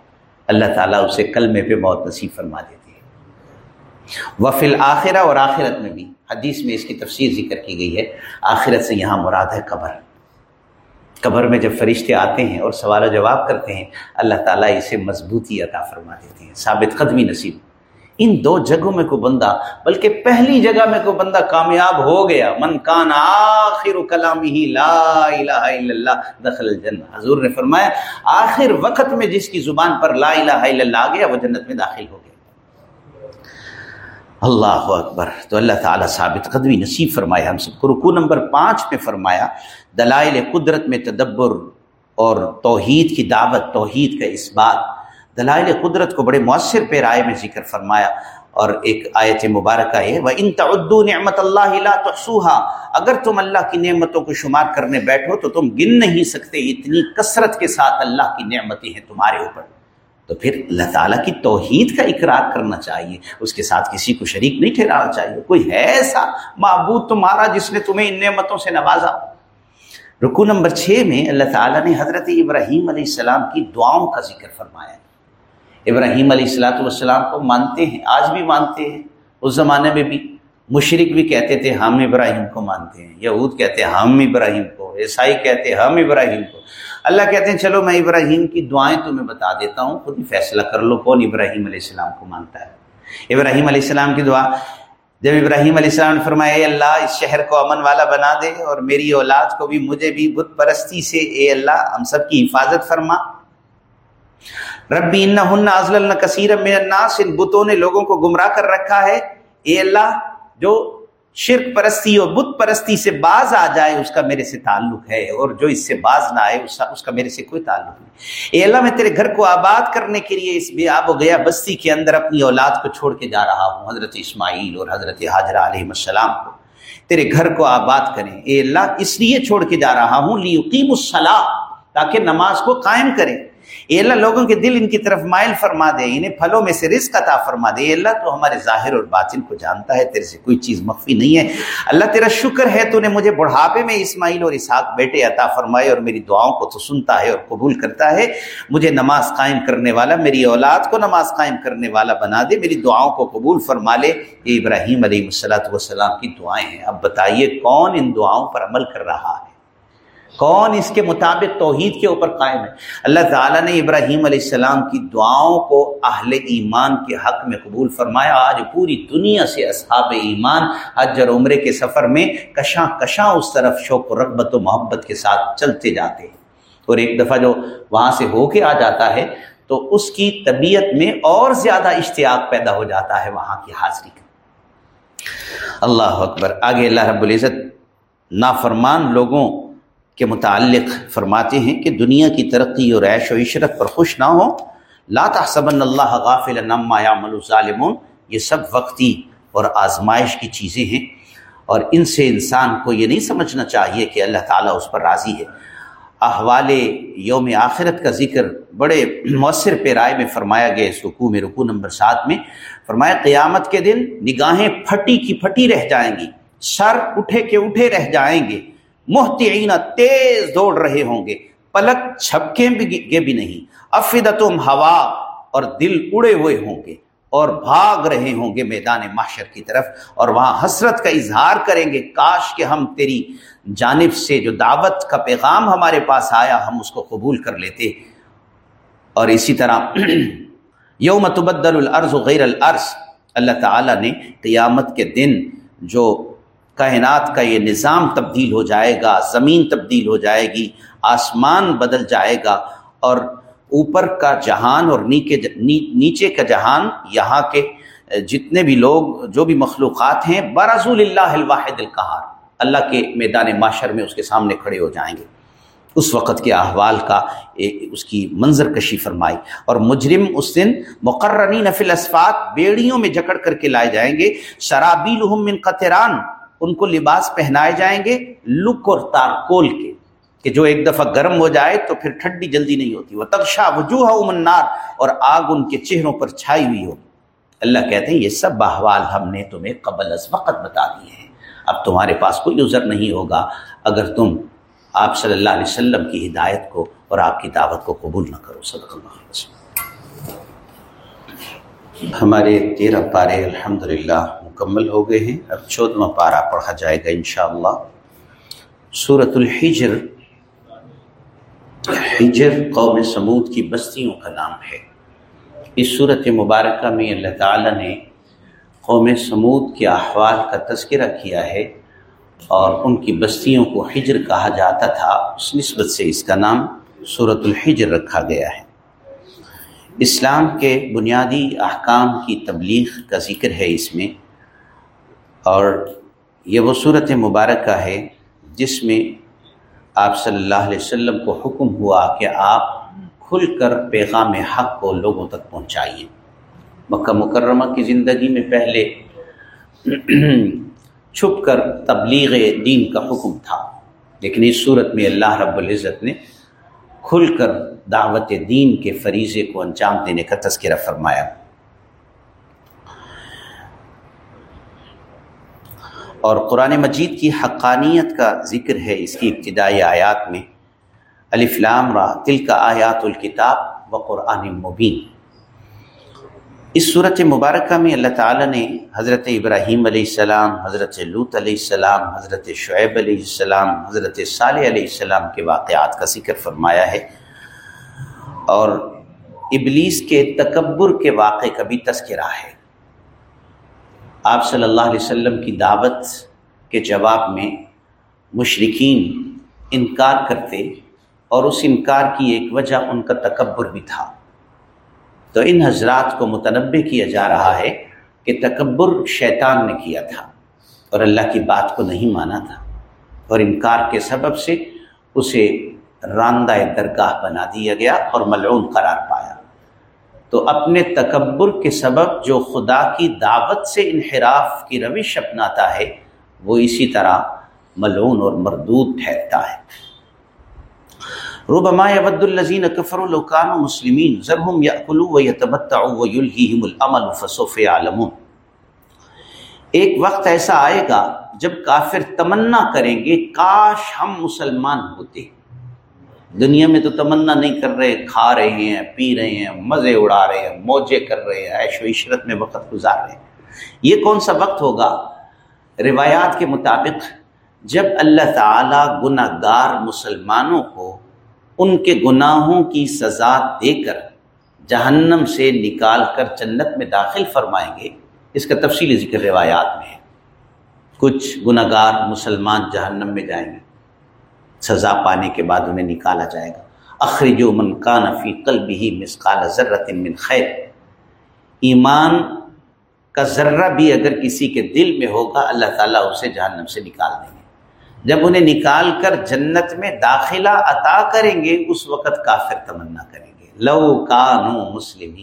اللہ تعالیٰ اسے کلمے پہ موت نصیب فرما دیتے وفل آخرہ اور آخرت میں بھی۔ حدیث میں اس کی تفسیر ذکر کی گئی ہے۔ آخرت سے یہاں مراد ہے قبر۔ قبر میں جب فرشتے آتے ہیں اور سوال و جواب کرتے ہیں، اللہ تعالیٰ اسے مضبوطی عطا فرما دیتے ہیں۔ ثابت قدمی نصیب۔ ان دو جگہوں میں کو بندہ، بلکہ پہلی جگہ میں کو بندہ کامیاب ہو گیا، من کان آخر کلام ہی لا الہ الا اللہ، دخل الجنہ۔ حضور نے فرمایا، آخر وقت میں جس کی زبان پر لا الہ الا اللہ آ گیا، وہ جنت میں داخل ہو گیا۔ اللہ اکبر۔ تو اللہ تعالیٰ ثابت قدمی نصیب فرمایا، ہم سب کو رکو نمبر پانچ میں فرمایا، دلائل قدرت میں تدبر اور توحید کی دعوت، توحید کا اس بات۔ دلائل قدرت کو بڑے مؤثر پیرائے میں ذکر فرمایا۔ اور ایک آیت مبارکہ ہے وہ ان تعدو نعمت اللہ تحصوہا اگر تم اللہ کی نعمتوں کو شمار کرنے بیٹھو تو تم گن نہیں سکتے، اتنی کثرت کے ساتھ اللہ کی نعمتیں ہیں تمہارے اوپر۔ تو پھر اللہ تعالیٰ کی توحید کا اقرار کرنا چاہیے۔ اس کے ساتھ کسی کو شریک نہیں ٹھہرانا چاہیے۔ کوئی ہے ایسا معبود تمہارا جس نے تمہیں ان نعمتوں سے نوازا؟ رکو نمبر چھ میں اللہ تعالیٰ نے حضرت ابراہیم علیہ السلام کی دعاؤں کا ذکر فرمایا۔ ابراہیم علیہ السلاۃ والسلام کو مانتے ہیں، آج بھی مانتے ہیں۔ اس زمانے میں بھی مشرق بھی کہتے تھے، ہم ابراہیم کو مانتے ہیں۔ یہود کہتے ہیں، ہم ابراہیم کو۔ عیسائی کہتے ہیں، ہم ابراہیم کو۔ اللہ کہتے ہیں، چلو میں ابراہیم کی دعائیں تمہیں بتا دیتا ہوں، خود ہی فیصلہ کر لو، کون ابراہیم علیہ السلام کو مانتا ہے؟ ابراہیم علیہ السلام کی دعا۔ جب ابراہیم علیہ السلام نے فرمایا، اے اللہ، اس شہر کو امن والا بنا دے اور میری اولاد کو بھی، مجھے بھی بت پرستی سے، اے اللہ، ہم سب کی حفاظت فرما۔ ربی ان ہن ازل کثیر میں الناس، ان بتوں نے لوگوں کو گمراہ کر رکھا ہے۔ اے اللہ، جو شرک پرستی اور بت پرستی سے باز آ جائے، اس کا میرے سے تعلق ہے، اور جو اس سے باز نہ آئے، اس کا میرے سے کوئی تعلق نہیں۔ اے اللہ، میں تیرے گھر کو آباد کرنے کے لیے اس بے آب و گیا بستی کے اندر اپنی اولاد کو چھوڑ کے جا رہا ہوں، حضرت اسماعیل اور حضرت حاضرہ علیہ السلام کو۔ تیرے گھر کو آباد کریں۔ اے اللہ، اس لیے چھوڑ کے جا رہا ہوں لیقیم الصلاح تاکہ نماز کو قائم کریں۔ اے اللہ لوگوں کے دل ان کی طرف مائل فرما دے، انہیں پھلوں میں سے رزق عطا فرما دے۔ اے اللہ، تو ہمارے ظاہر اور باطن کو جانتا ہے، تیرے سے کوئی چیز مخفی نہیں ہے۔ اللہ، تیرا شکر ہے، تو نے مجھے بڑھاپے میں اسماعیل اور اسحاق بیٹے عطا فرمائے اور میری دعاؤں کو تو سنتا ہے اور قبول کرتا ہے۔ مجھے نماز قائم کرنے والا، میری اولاد کو نماز قائم کرنے والا بنا دے۔ میری دعاؤں کو قبول فرما لے۔ یہ ابراہیم علیہ السلاۃ والسلام کی دعائیں ہیں۔ اب بتائیے، کون ان دعاؤں پر عمل کر رہا ہے؟ کون اس کے مطابق توحید کے اوپر قائم ہے؟ اللہ تعالیٰ نے ابراہیم علیہ السلام کی دعاؤں کو اہل ایمان کے حق میں قبول فرمایا۔ آج پوری دنیا سے اصحاب ایمان حج اور عمرے کے سفر میں کشاں کشاں اس طرف شوق و رغبت و محبت کے ساتھ چلتے جاتے ہیں۔ اور ایک دفعہ جو وہاں سے ہو کے آ جاتا ہے تو اس کی طبیعت میں اور زیادہ اشتیاق پیدا ہو جاتا ہے وہاں کی حاضری کا۔ اللہ اکبر۔ آگے اللہ رب العزت نافرمان لوگوں کے متعلق فرماتے ہیں کہ دنیا کی ترقی اور عیش و عشرت پر خوش نہ ہو لا تحسبن اللہ غافل نما یعمل الظالمون یہ سب وقتی اور آزمائش کی چیزیں ہیں اور ان سے انسان کو یہ نہیں سمجھنا چاہیے کہ اللہ تعالیٰ اس پر راضی ہے۔ احوال یوم آخرت کا ذکر بڑے مؤثر پیرائے میں فرمایا گیا اس رکوع میں، رکوع نمبر سات میں فرمایا، قیامت کے دن نگاہیں پھٹی کی پھٹی رہ جائیں گی، سر اٹھے کے اٹھے رہ جائیں گے۔ محتعین تیز دوڑ رہے ہوں گے۔ پلک چھپکیں گے بھی نہیں۔ افدتم ہوا اور دل اڑے ہوئے ہوں گے اور بھاگ رہے ہوں گے میدان معاشر کی طرف اور وہاں حسرت کا اظہار کریں گے۔ کاش کہ ہم تیری جانب سے جو دعوت کا پیغام ہمارے پاس آیا، ہم اس کو قبول کر لیتے۔ اور اسی طرح یوم تبدل الارض غیر الارض۔ اللہ تعالیٰ نے قیامت کے دن جو کائنات کا یہ نظام تبدیل ہو جائے گا، زمین تبدیل ہو جائے گی، آسمان بدل جائے گا اور اوپر کا جہان اور نیچے کا جہان یہاں کے، جتنے بھی لوگ، جو بھی مخلوقات ہیں برضول اللہ الواحد القہار، اللہ کے میدان معاشر میں اس کے سامنے کھڑے ہو جائیں گے۔ اس وقت کے احوال کا اس کی منظر کشی فرمائی۔ اور مجرم اس دن مقرری نفل اسفات بیڑیوں میں جکڑ کر کے لائے جائیں گے۔ شرابی من قطران ان کو لباس پہنائے جائیں گے، لک اور تارکول کے، کہ جو ایک دفعہ گرم ہو جائے تو پھر ٹھنڈی جلدی نہیں ہوتی۔ وہ تبشا وجوہ امنار اور آگ ان کے چہروں پر چھائی ہوئی ہو۔ اللہ کہتے ہیں، یہ سب احوال ہم نے تمہیں قبل از وقت بتا دیے ہیں۔ اب تمہارے پاس کوئی عذر نہیں ہوگا اگر تم آپ صلی اللہ علیہ وسلم کی ہدایت کو اور آپ کی دعوت کو قبول نہ کرو۔ صدق اللہ علیہ وسلم۔ ہمارے تیرہ پارے الحمد مکمل ہو گئے ہیں۔ اب چودواں پارہ پڑھا جائے گا انشاءاللہ۔ صورت الحجر، حجر قوم سمود کی بستیوں کا نام ہے۔ اس صورت مبارکہ میں اللہ تعالیٰ نے قوم سمود کے احوال کا تذکرہ کیا ہے اور ان کی بستیوں کو حجر کہا جاتا تھا۔ اس نسبت سے اس کا نام صورت الحجر رکھا گیا ہے۔ اسلام کے بنیادی احکام کی تبلیغ کا ذکر ہے اس میں۔ اور یہ وہ صورت مبارکہ ہے جس میں آپ صلی اللہ علیہ وسلم کو حکم ہوا کہ آپ کھل کر پیغام حق کو لوگوں تک پہنچائیے۔ مکہ مکرمہ کی زندگی میں پہلے چھپ کر تبلیغ دین کا حکم تھا، لیکن اس صورت میں اللہ رب العزت نے کھل کر دعوت دین کے فریضے کو انجام دینے کا تذکرہ فرمایا۔ اور قرآن مجید کی حقانیت کا ذکر ہے اس کی ابتدائی آیات میں۔ الفلام را تل کا آیات الکتاب و قرآن مبین۔ اس صورت مبارکہ میں اللہ تعالیٰ نے حضرت ابراہیم علیہ السلام، حضرت لوت علیہ السلام، حضرت شعیب علیہ السلام، حضرت صالح علیہ السلام کے واقعات کا ذکر فرمایا ہے۔ اور ابلیس کے تکبر کے واقع کا بھی تذکرہ ہے۔ آپ صلی اللہ علیہ وسلم کی دعوت کے جواب میں مشرقین انکار کرتے اور اس انکار کی ایک وجہ ان کا تکبر بھی تھا۔ تو ان حضرات کو متنبع کیا جا رہا ہے کہ تکبر شیطان نے کیا تھا اور اللہ کی بات کو نہیں مانا تھا اور انکار کے سبب سے اسے راندہ درگاہ بنا دیا گیا اور ملعون قرار پایا۔ تو اپنے تکبر کے سبب جو خدا کی دعوت سے انحراف کی روش اپناتا ہے، وہ اسی طرح ملعون اور مردود ٹھہرتا ہے۔ ربما يود الذين كفروا لو كانوا مسلمين ذرهم ياكلوا ويتمتعوا ويلهيهم الامل فسوف يعلمون ایک وقت ایسا آئے گا جب کافر تمنا کریں گے، کاش ہم مسلمان ہوتے۔ دنیا میں تو تمنا نہیں کر رہے، کھا رہے ہیں، پی رہے ہیں، مزے اڑا رہے ہیں، موجے کر رہے ہیں، عیش و عشرت میں وقت گزار رہے ہیں۔ یہ کون سا وقت ہوگا؟ روایات کے مطابق جب اللہ تعالی گناہ گار مسلمانوں کو ان کے گناہوں کی سزا دے کر جہنم سے نکال کر جنت میں داخل فرمائیں گے، اس کا تفصیلی ذکر روایات میں ہے۔ کچھ گناہ گار مسلمان جہنم میں جائیں گے۔ سزا پانے کے بعد انہیں نکالا جائے گا۔ اخرج و من کا نفی قلب ہی مسقال ضرت من خیر۔ ایمان کا ذرہ بھی اگر کسی کے دل میں ہوگا، اللہ تعالیٰ اسے جہنم سے نکال دیں گے۔ جب انہیں نکال کر جنت میں داخلہ عطا کریں گے، اس وقت کافر تمنا کریں گے۔ لو کانو مسلم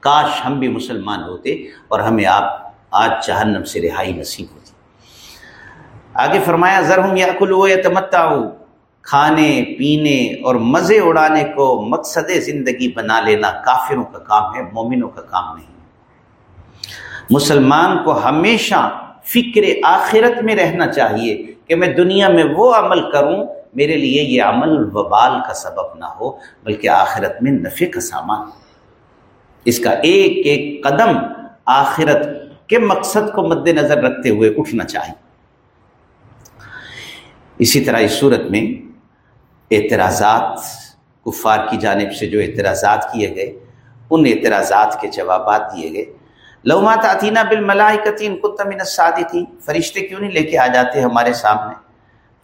کاش ہم بھی مسلمان ہوتے اور ہمیں آپ آج جہنم سے رہائی نصیب ہوتی۔ آگے فرمایا، ذرہم یا کلو یا کھانے، پینے اور مزے اڑانے کو مقصد زندگی بنا لینا کافروں کا کام ہے، مومنوں کا کام نہیں۔ مسلمان کو ہمیشہ فکر آخرت میں رہنا چاہیے کہ میں دنیا میں وہ عمل کروں، میرے لیے یہ عمل وبال کا سبب نہ ہو، بلکہ آخرت میں نفع کا سامان۔ اس کا ایک ایک قدم آخرت کے مقصد کو مد نظر رکھتے ہوئے اٹھنا چاہیے۔ اسی طرح اس صورت میں اعتراضات کفار کی جانب سے جو اعتراضات کیے گئے، ان اعتراضات کے جوابات دیے گئے۔ لومات عطینہ بل ملائکتین کتمن صادقین فرشتے کیوں نہیں لے کے آ جاتے ہمارے سامنے؟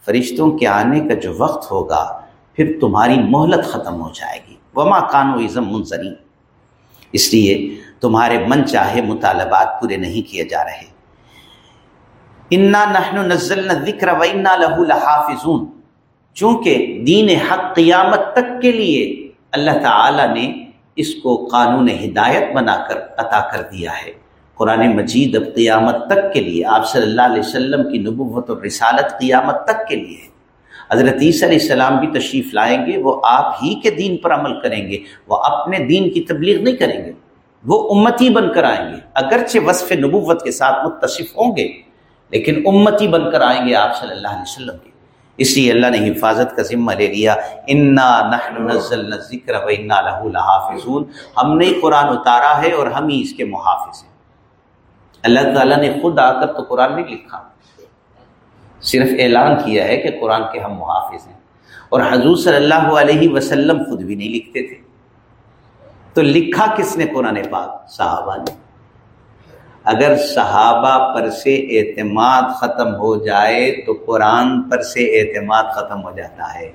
فرشتوں کے آنے کا جو وقت ہوگا، پھر تمہاری مہلت ختم ہو جائے گی۔ وما کانو ازم منظرین۔ اس لیے تمہارے من چاہے مطالبات پورے نہیں کیے جا رہے۔ انا نحن نزلنا ذکر و انا لہو لحافظون۔ چونکہ دین حق قیامت تک کے لیے اللہ تعالی نے اس کو قانون ہدایت بنا کر عطا کر دیا ہے۔ قرآن مجید اب قیامت تک کے لیے، آپ صلی اللہ علیہ وسلم کی نبوت اور رسالت قیامت تک کے لیے ہے۔ حضرت عیسیٰ علیہ السلام بھی تشریف لائیں گے، وہ آپ ہی کے دین پر عمل کریں گے، وہ اپنے دین کی تبلیغ نہیں کریں گے، وہ امتی بن کر آئیں گے۔ اگرچہ وصف نبوت کے ساتھ متصف ہوں گے، لیکن امتی بن کر آئیں گے آپ صلی اللہ علیہ وسلم کے۔ اس لیے اللہ نے حفاظت کا ذمہ لے لیا، انا نحن نزلنا ذکر و انا لہو لحافظون۔ ہم نے قرآن اتارا ہے اور ہم ہی اس کے محافظ ہیں۔ اللہ تعالیٰ نے خود آ کر تو قرآن نہیں لکھا۔ صرف اعلان کیا ہے کہ قرآن کے ہم محافظ ہیں۔ اور حضور صلی اللہ علیہ وسلم خود بھی نہیں لکھتے تھے۔ تو لکھا کس نے قرآن پاک؟ صحابہ نے۔ اگر صحابہ پر سے اعتماد ختم ہو جائے تو قرآن پر سے اعتماد ختم ہو جاتا ہے۔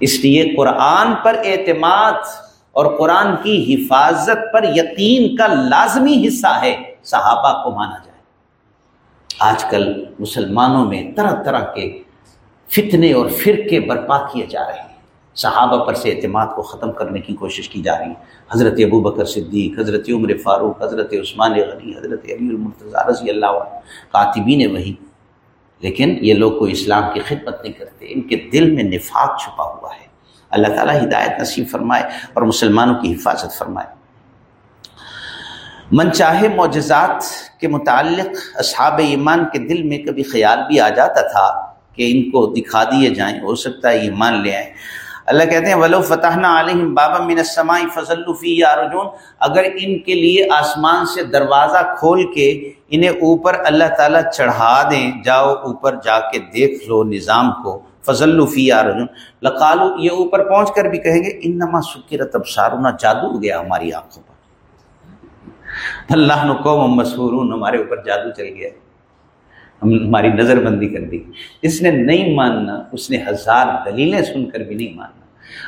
اس لیے قرآن پر اعتماد اور قرآن کی حفاظت پر یقین کا لازمی حصہ ہے صحابہ کو مانا جائے۔ آج کل مسلمانوں میں طرح طرح کے فتنے اور فرقے برپا کیے جا رہے ہیں۔ صحابہ پر سے اعتماد کو ختم کرنے کی کوشش کی جا رہی ہے۔ حضرت ابو بکر صدیق، حضرت عمر فاروق، حضرت عثمان غنی، حضرت علی المرتضی رضی اللہ عنہ کاتبین وہی لیکن یہ لوگ کوئی اسلام کی خدمت نہیں کرتے، ان کے دل میں نفاق چھپا ہوا ہے۔ اللہ تعالیٰ ہدایت نصیب فرمائے اور مسلمانوں کی حفاظت فرمائے۔ من چاہے معجزات کے متعلق اصحاب ایمان کے دل میں کبھی خیال بھی آ جاتا تھا کہ ان کو دکھا دیے جائیں، ہو سکتا ہے ایمان لے آئیں۔ اللہ کہتے ہیں، ولو فتح علیہم بابا من السماء فضل فی یارجون اگر ان کے لیے آسمان سے دروازہ کھول کے انہیں اوپر اللہ تعالیٰ چڑھا دیں، جاؤ اوپر جا کے دیکھ لو نظام کو فضل فی یارجون لقالو، یہ اوپر پہنچ کر بھی کہیں گے، انما سکرت ابصارنا، جادو ہو گیا ہماری آنکھوں پر۔ اللہ نو قوم مسحورون، ہمارے اوپر جادو چل گیا۔ ہم، ہماری نظر بندی کر دی۔ جس نے نہیں ماننا، اس نے ہزار دلیلیں سن کر بھی نہیں ماننا۔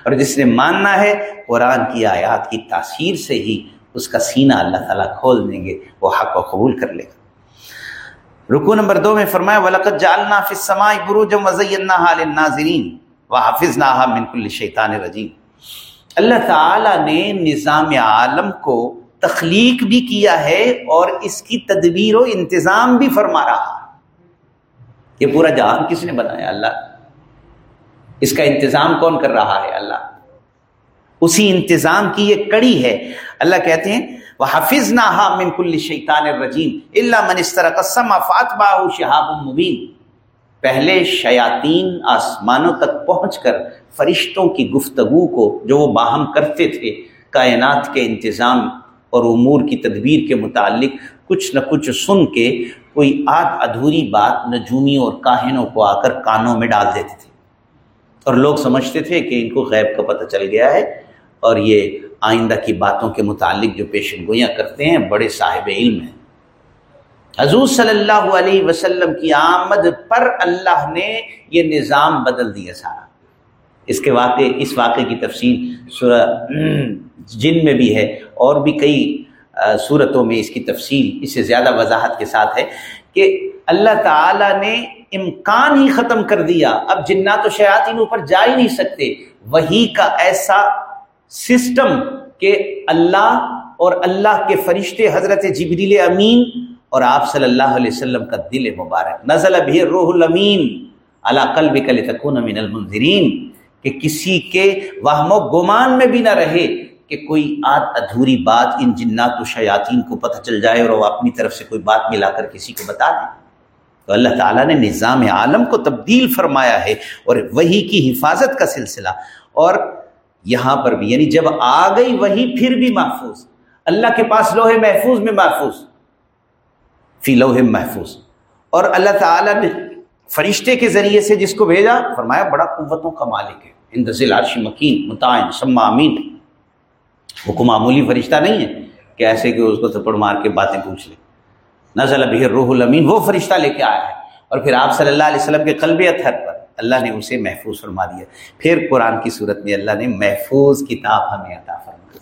اور جس نے ماننا ہے، قرآن کی آیات کی تاثیر سے ہی اس کا سینہ اللہ تعالیٰ کھول دیں گے، وہ حق و قبول کر لے گا۔ رکو نمبر دو میں فرمایا ولقت جالنا فسماء بروجم ناظرین و حافظ نہ شیطان اللہ تعالیٰ نے نظام عالم کو تخلیق بھی کیا ہے اور اس کی تدبیر و انتظام بھی فرما رہا یہ پورا جہان کس نے بنایا؟ اللہ اس کا انتظام کون کر رہا ہے اللہ؟ اسی انتظام کی یہ کڑی ہے۔ اللہ کہتے ہیں وہ حفظ نہ من کل شیطان الرجیم اللہ منستر قسم افات باہ شہاب المبین پہلے شیاطین آسمانوں تک پہنچ کر فرشتوں کی گفتگو کو جو وہ باہم کرتے تھے، کائنات کے انتظام اور امور کی تدبیر کے متعلق کچھ نہ کچھ سن کے کوئی آدھ ادھوری بات نجومیوں اور کاہنوں کو آ کر کانوں میں ڈال دیتے تھے اور لوگ سمجھتے تھے کہ ان کو غیب کا پتہ چل گیا ہے اور یہ آئندہ کی باتوں کے متعلق جو پیشن گوئیاں کرتے ہیں، بڑے صاحب علم ہیں۔ حضور صلی اللہ علیہ وسلم کی آمد پر اللہ نے یہ نظام بدل دیا سارا۔ اس کے واقع اس واقعے کی تفصیل سورہ جن میں بھی ہے۔ اور بھی کئی صورتوں میں اس کی تفصیل، اس سے زیادہ وضاحت کے ساتھ ہے کہ اللہ تعالیٰ نے امکان ہی ختم کر دیا۔ اب جنات و شیاطین اوپر جا ہی نہیں سکتے۔ وہی کا ایسا سسٹم کہ اللہ اور اللہ کے فرشتے حضرت جبریل امین اور آپ صلی اللہ علیہ وسلم کا دل مبارک۔ نزل ابھی روح الامین اللہ قلب کل تکون من المنظرین کہ کسی کے وہم و گمان میں بھی نہ رہے کہ کوئی آد ادھوری بات ان جنات و شیاطین کو پتہ چل جائے اور وہ اپنی طرف سے کوئی بات ملا کر کسی کو بتا دیں تو اللہ تعالیٰ نے نظام عالم کو تبدیل فرمایا ہے اور وہی کی حفاظت کا سلسلہ۔ اور یہاں پر بھی یعنی جب آ گئی وہی پھر بھی محفوظ۔ اللہ کے پاس لوہے محفوظ میں محفوظ۔ فی لوہے محفوظ۔ اور اللہ تعالیٰ نے فرشتے کے ذریعے سے جس کو بھیجا، فرمایا، بڑا قوتوں کا مالک ہے۔ ہند ضلع مکین متعین سما امین وہ کو معمولی فرشتہ نہیں ہے کہ ایسے کہ اس کو تھپڑ مار کے باتیں پوچھ لیں نزل ابھی روح الامین، وہ فرشتہ لے کے آیا ہے۔ اور پھر آپ صلی اللہ علیہ وسلم کے قلب اتھر پر اللہ نے اسے محفوظ فرما دیا۔ پھر قرآن کی صورت میں اللہ نے محفوظ کتاب ہمیں عطا فرما دی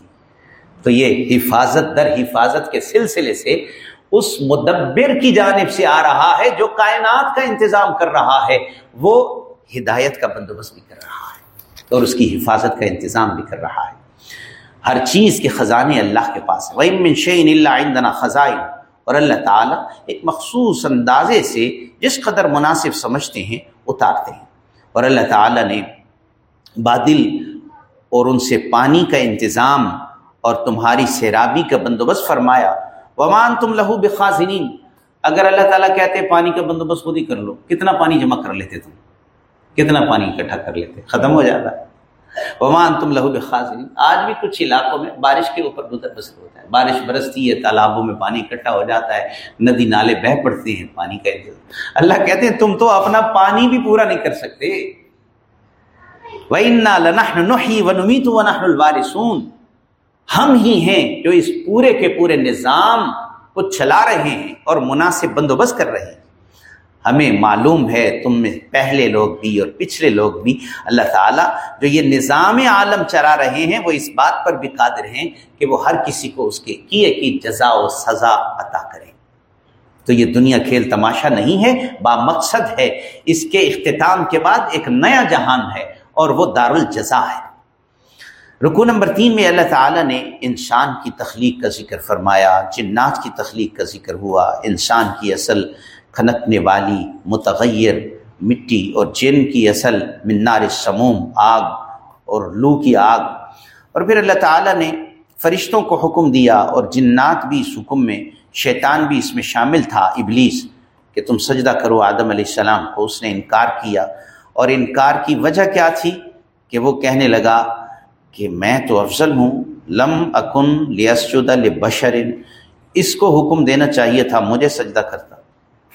تو یہ حفاظت در حفاظت کے سلسلے سے اس مدبر کی جانب سے آ رہا ہے جو کائنات کا انتظام کر رہا ہے۔ وہ ہدایت کا بندوبست بھی کر رہا ہے اور اس کی حفاظت کا انتظام بھی کر رہا ہے۔ ہر چیز کے خزانے اللہ کے پاس ہے اللہ خزائن۔ اور اللہ تعالیٰ ایک مخصوص اندازے سے جس قدر مناسب سمجھتے ہیں، اتارتے ہیں۔ اور اللہ تعالیٰ نے بادل اور ان سے پانی کا انتظام اور تمہاری سیرابی کا بندوبست فرمایا۔ ومان تم لہو بخازنین اگر اللہ تعالیٰ کہتے پانی کا بندوبست خود ہی کر لو، کتنا پانی جمع کر لیتے تم؟ کتنا پانی اکٹھا کر لیتے؟ ختم ہو جاتا۔ ومان تم لہو بخازنین آج بھی کچھ علاقوں میں بارش کے اوپر گزر بسر ہوتا ہے بارش برستی ہے، تالابوں میں پانی اکٹھا ہو جاتا ہے، ندی نالے بہ پڑتے ہیں پانی کا انتظام۔ اللہ کہتے ہیں، تم تو اپنا پانی بھی پورا نہیں کر سکتے۔ وَنُمِيتُ ہم ہی ہیں جو اس پورے کے پورے نظام کو چلا رہے ہیں اور مناسب بندوبست کر رہے ہیں۔ ہمیں معلوم ہے تم میں پہلے لوگ بھی اور پچھلے لوگ بھی۔ اللہ تعالیٰ جو یہ نظام عالم چلا رہے ہیں، وہ اس بات پر بھی قادر ہیں کہ وہ ہر کسی کو اس کے کیے کی جزا و سزا عطا کریں۔ تو یہ دنیا کھیل تماشا نہیں ہے با مقصد ہے۔ اس کے اختتام کے بعد ایک نیا جہان ہے اور وہ دار الجزا ہے۔ رکو نمبر تین میں اللہ تعالیٰ نے انسان کی تخلیق کا ذکر فرمایا، جنات کی تخلیق کا ذکر ہوا، انسان کی اصل کھنکنے والی، متغیر، مٹی اور جن کی اصل منار سموم، آگ اور لو کی آگ۔ اور پھر اللہ تعالیٰ نے فرشتوں کو حکم دیا اور جنات بھی اس حکم میں، شیطان بھی اس میں شامل تھا، ابلیس، کہ تم سجدہ کرو، آدم علیہ السلام کو اس نے انکار کیا۔ اور انکار کی وجہ کیا تھی؟ کہ وہ کہنے لگا کہ میں تو افضل ہوں، لم اکن لیاسجد لبشر اس کو حکم دینا چاہیے تھا، مجھے سجدہ کرتا۔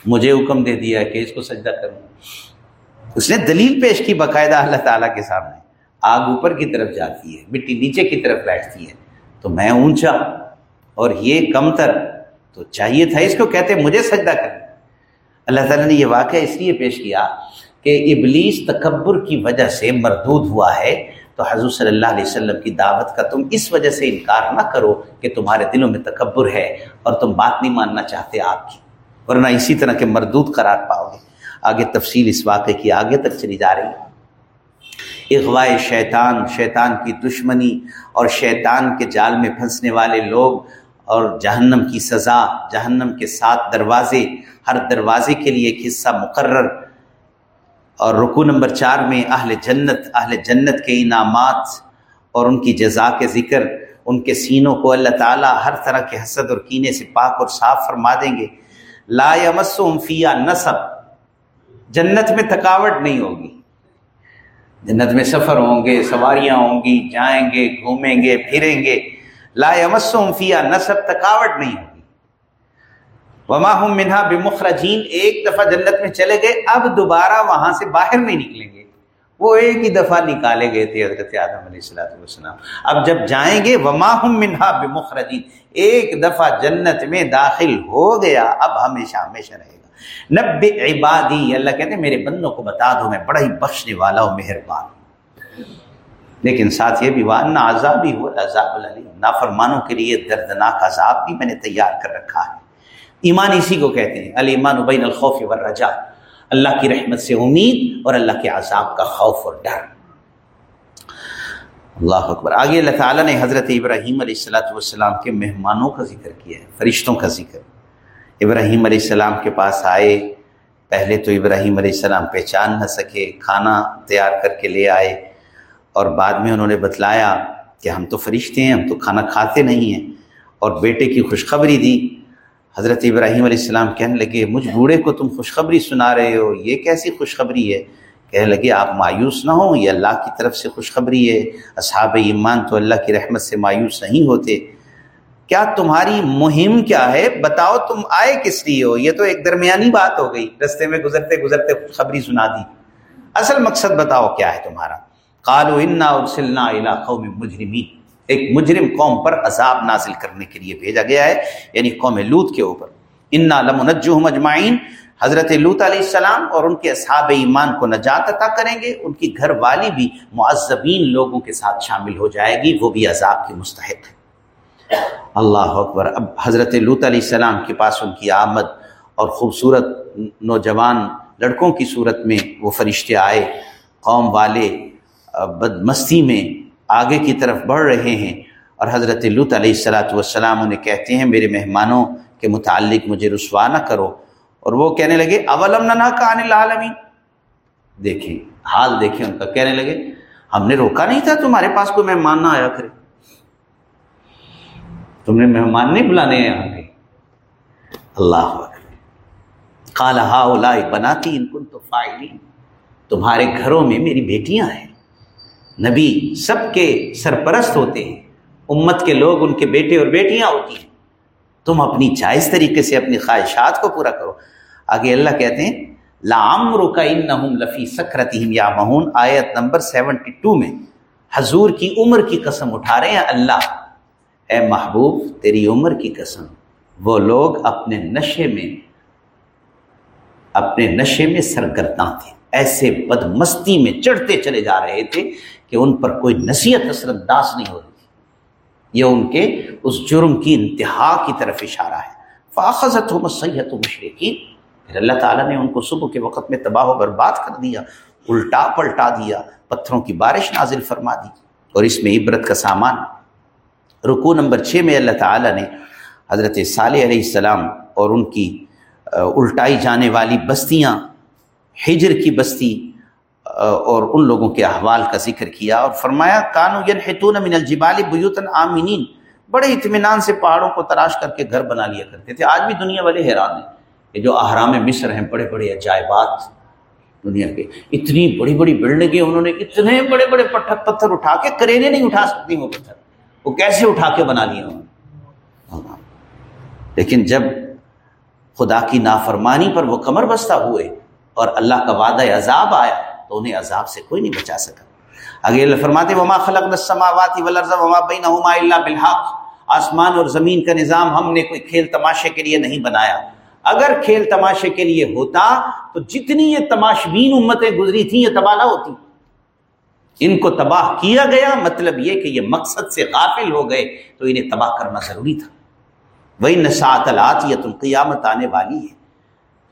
مجھے حکم دے دیا کہ اس کو سجدہ کروں۔ اس نے دلیل پیش کی باقاعدہ اللہ تعالیٰ کے سامنے۔ آگ اوپر کی طرف جاتی ہے، مٹی نیچے کی طرف بیٹھتی ہے۔ تو میں اونچا اور یہ کم تر تو چاہیے تھا اس کو کہتے مجھے سجدہ کر اللہ تعالیٰ نے یہ واقعہ اس لیے پیش کیا کہ ابلیس تکبر کی وجہ سے مردود ہوا ہے۔ تو حضور صلی اللہ علیہ وسلم کی دعوت کا تم اس وجہ سے انکار نہ کرو کہ تمہارے دلوں میں تکبر ہے اور تم بات نہیں ماننا چاہتے آپ کی۔ ورنہ اسی طرح کے مردود قرار پاؤ گے۔ آگے تفصیل اس واقعے کی آگے تک چلی جا رہی ہے۔ اغوائے شیطان شیطان کی دشمنی اور شیطان کے جال میں پھنسنے والے لوگ اور جہنم کی سزا، جہنم کے سات دروازے، ہر دروازے کے لیے ایک حصہ مقرر۔ اور رکو نمبر چار میں اہل جنت اہل جنت کے انعامات اور ان کی جزا کے ذکر، ان کے سینوں کو اللہ تعالیٰ ہر طرح کے حسد اور کینے سے پاک اور صاف فرما دیں گے۔ لا یمسم فیا نصب۔ جنت میں تھکاوٹ نہیں ہوگی۔ جنت میں سفر ہوں گے، سواریاں ہوں گی، جائیں گے، گھومیں گے، پھریں گے۔ لا یمسم فیا نصب، تھکاوٹ نہیں ہوگی۔ وما ہم منہا بمخرجین، ایک دفعہ جنت میں چلے گئے، اب دوبارہ وہاں سے باہر نہیں نکلیں گے۔ وہ ایک ہی دفعہ نکالے گئے تھے حضرت آدم علیہ السلام والسلام۔ اب جب جائیں گے، وما ہم منہا بمخرجین ایک دفعہ جنت میں داخل ہو گیا، اب ہمیشہ ہمیشہ رہے گا۔ نب عبادی، اللہ کہتے ہیں، میرے بندوں کو بتا دو، میں بڑا ہی بخشنے والا ہوں، مہربان۔ لیکن ساتھ یہ بھی وان عذاب ہی ہوا عذاب العلیم نافرمانوں کے لیے دردناک عذاب بھی میں نے تیار کر رکھا ہے۔ ایمان اسی کو کہتے ہیں المان بین الخوف والرجا اللہ کی رحمت سے امید اور اللہ کے عذاب کا خوف اور ڈر۔ اللہ اکبر۔ آگے اللہ تعالیٰ نے حضرت ابراہیم علیہ السلاۃ والسلام کے مہمانوں کا ذکر کیا ہے، فرشتوں کا ذکر۔ ابراہیم علیہ السلام کے پاس آئے، پہلے تو ابراہیم علیہ السلام پہچان نہ سکے، کھانا تیار کر کے لے آئے اور بعد میں انہوں نے بتلایا کہ ہم تو فرشتے ہیں، ہم تو کھانا کھاتے نہیں ہیں۔ اور بیٹے کی خوشخبری دی حضرت ابراہیم علیہ السلام کہنے لگے، مجھ بوڑھے کو تم خوشخبری سنا رہے ہو، یہ کیسی خوشخبری ہے؟ کہنے لگے، آپ مایوس نہ ہوں، یہ اللہ کی طرف سے خوشخبری ہے۔ اصحاب ایمان تو اللہ کی رحمت سے مایوس نہیں ہوتے۔ کیا تمہاری مہم کیا ہے؟ بتاؤ تم آئے کس لیے ہو؟ یہ تو ایک درمیانی بات ہو گئی، رستے میں گزرتے گزرتے خوشخبری سنا دی۔ اصل مقصد بتاؤ کیا ہے تمہارا؟ قالو انا ارسلنا الى قوم مجرمین۔ ایک مجرم قوم پر عذاب نازل کرنے کے لیے بھیجا گیا ہے یعنی قوم لوت کے اوپر۔ انا لمنجو مجمعین حضرت لوت علیہ السلام اور ان کے اصحاب ایمان کو نجات عطا کریں گے۔ ان کی گھر والی بھی معذبین لوگوں کے ساتھ شامل ہو جائے گی، وہ بھی عذاب کی مستحق ہے اللہ اکبر۔ اب حضرت لوت علیہ السلام کے پاس ان کی آمد اور خوبصورت نوجوان لڑکوں کی صورت میں وہ فرشتے آئے۔ قوم والے بد مستی میں آگے کی طرف بڑھ رہے ہیں۔ اور حضرت لط علیہ السلاۃ والسلام انہیں کہتے ہیں، میرے مہمانوں کے متعلق مجھے رسوا نہ کرو۔ اور وہ کہنے لگے، اولم نہ کان العالمین؟ دیکھیں، حال دیکھیں، ان کا کہنے لگے، ہم نے روکا نہیں تھا، تمہارے پاس کوئی مہمان نہ آیا کرے۔ تم نے مہمان نہیں بلانے آگے۔ اللہ کالا ہا بناتی، ان کن تو فائلین تمہارے گھروں میں میری بیٹیاں ہیں۔ نبی سب کے سرپرست ہوتے ہیں۔ امت کے لوگ ان کے بیٹے اور بیٹیاں ہوتی ہیں۔ تم اپنی جائز طریقے سے اپنی خواہشات کو پورا کرو۔ آگے اللہ کہتے ہیں لام رکا ان لفی سکرتیم یا مہون آیت نمبر سیونٹی ٹو میں حضور کی عمر کی قسم اٹھا رہے ہیں اللہ۔ اے محبوب، تیری عمر کی قسم۔ وہ لوگ اپنے نشے میں، اپنے نشے میں سرگرداں تھے۔ ایسے بد مستی میں چڑھتے چلے جا رہے تھے کہ ان پر کوئی نصیحت اثر انداز نہیں ہو رہی تھی۔ یہ ان کے اس جرم کی انتہا کی طرف اشارہ ہے۔ فاخذت ہو مسیحت و مشرقین پھر اللہ تعالیٰ نے ان کو صبح کے وقت میں تباہ و برباد کر دیا، الٹا پلٹا دیا، پتھروں کی بارش نازل فرما دی۔ اور اس میں عبرت کا سامان۔ رکو نمبر چھ میں اللہ تعالیٰ نے حضرت صالح علیہ السلام اور ان کی الٹائی جانے والی بستیاں، ہجر کی بستی اور ان لوگوں کے احوال کا ذکر کیا اور فرمایا، کانو ینحتون من الجبال بیوتن آمینین بڑے اطمینان سے پہاڑوں کو تراش کر کے گھر بنا لیا کرتے تھے۔ آج بھی دنیا والے حیران ہیں کہ جو احرام مصر ہیں بڑے بڑے عجائبات دنیا کے۔ اتنی بڑی بڑی بلڈنگیں انہوں نے، اتنے بڑے بڑے پتھر پتھر اٹھا کے کرینے نہیں اٹھا سکتی وہ پتھر۔ وہ کیسے اٹھا کے بنا لیا انہوں نے؟ لیکن جب خدا کی نافرمانی پر وہ کمر بستہ ہوئے اور اللہ کا وعدہ عذاب آیا تو انہیں عذاب سے کوئی نہیں بچا سکا۔ اگے اللہ فرماتے وما خلق السماوات والارض وما بینہما الا بالحق۔ آسمان اور زمین کا نظام ہم نے کوئی کھیل تماشے کے لیے نہیں بنایا۔ اگر کھیل تماشے کے لیے ہوتا تو جتنی یہ تماشبین امتیں گزری تھیں، یہ تباہ نہ ہوتی۔ ان کو تباہ کیا گیا مطلب یہ کہ یہ مقصد سے غافل ہو گئے، تو انہیں تباہ کرنا ضروری تھا۔ وہی نسات العطیت القیامت آنے والی ہے۔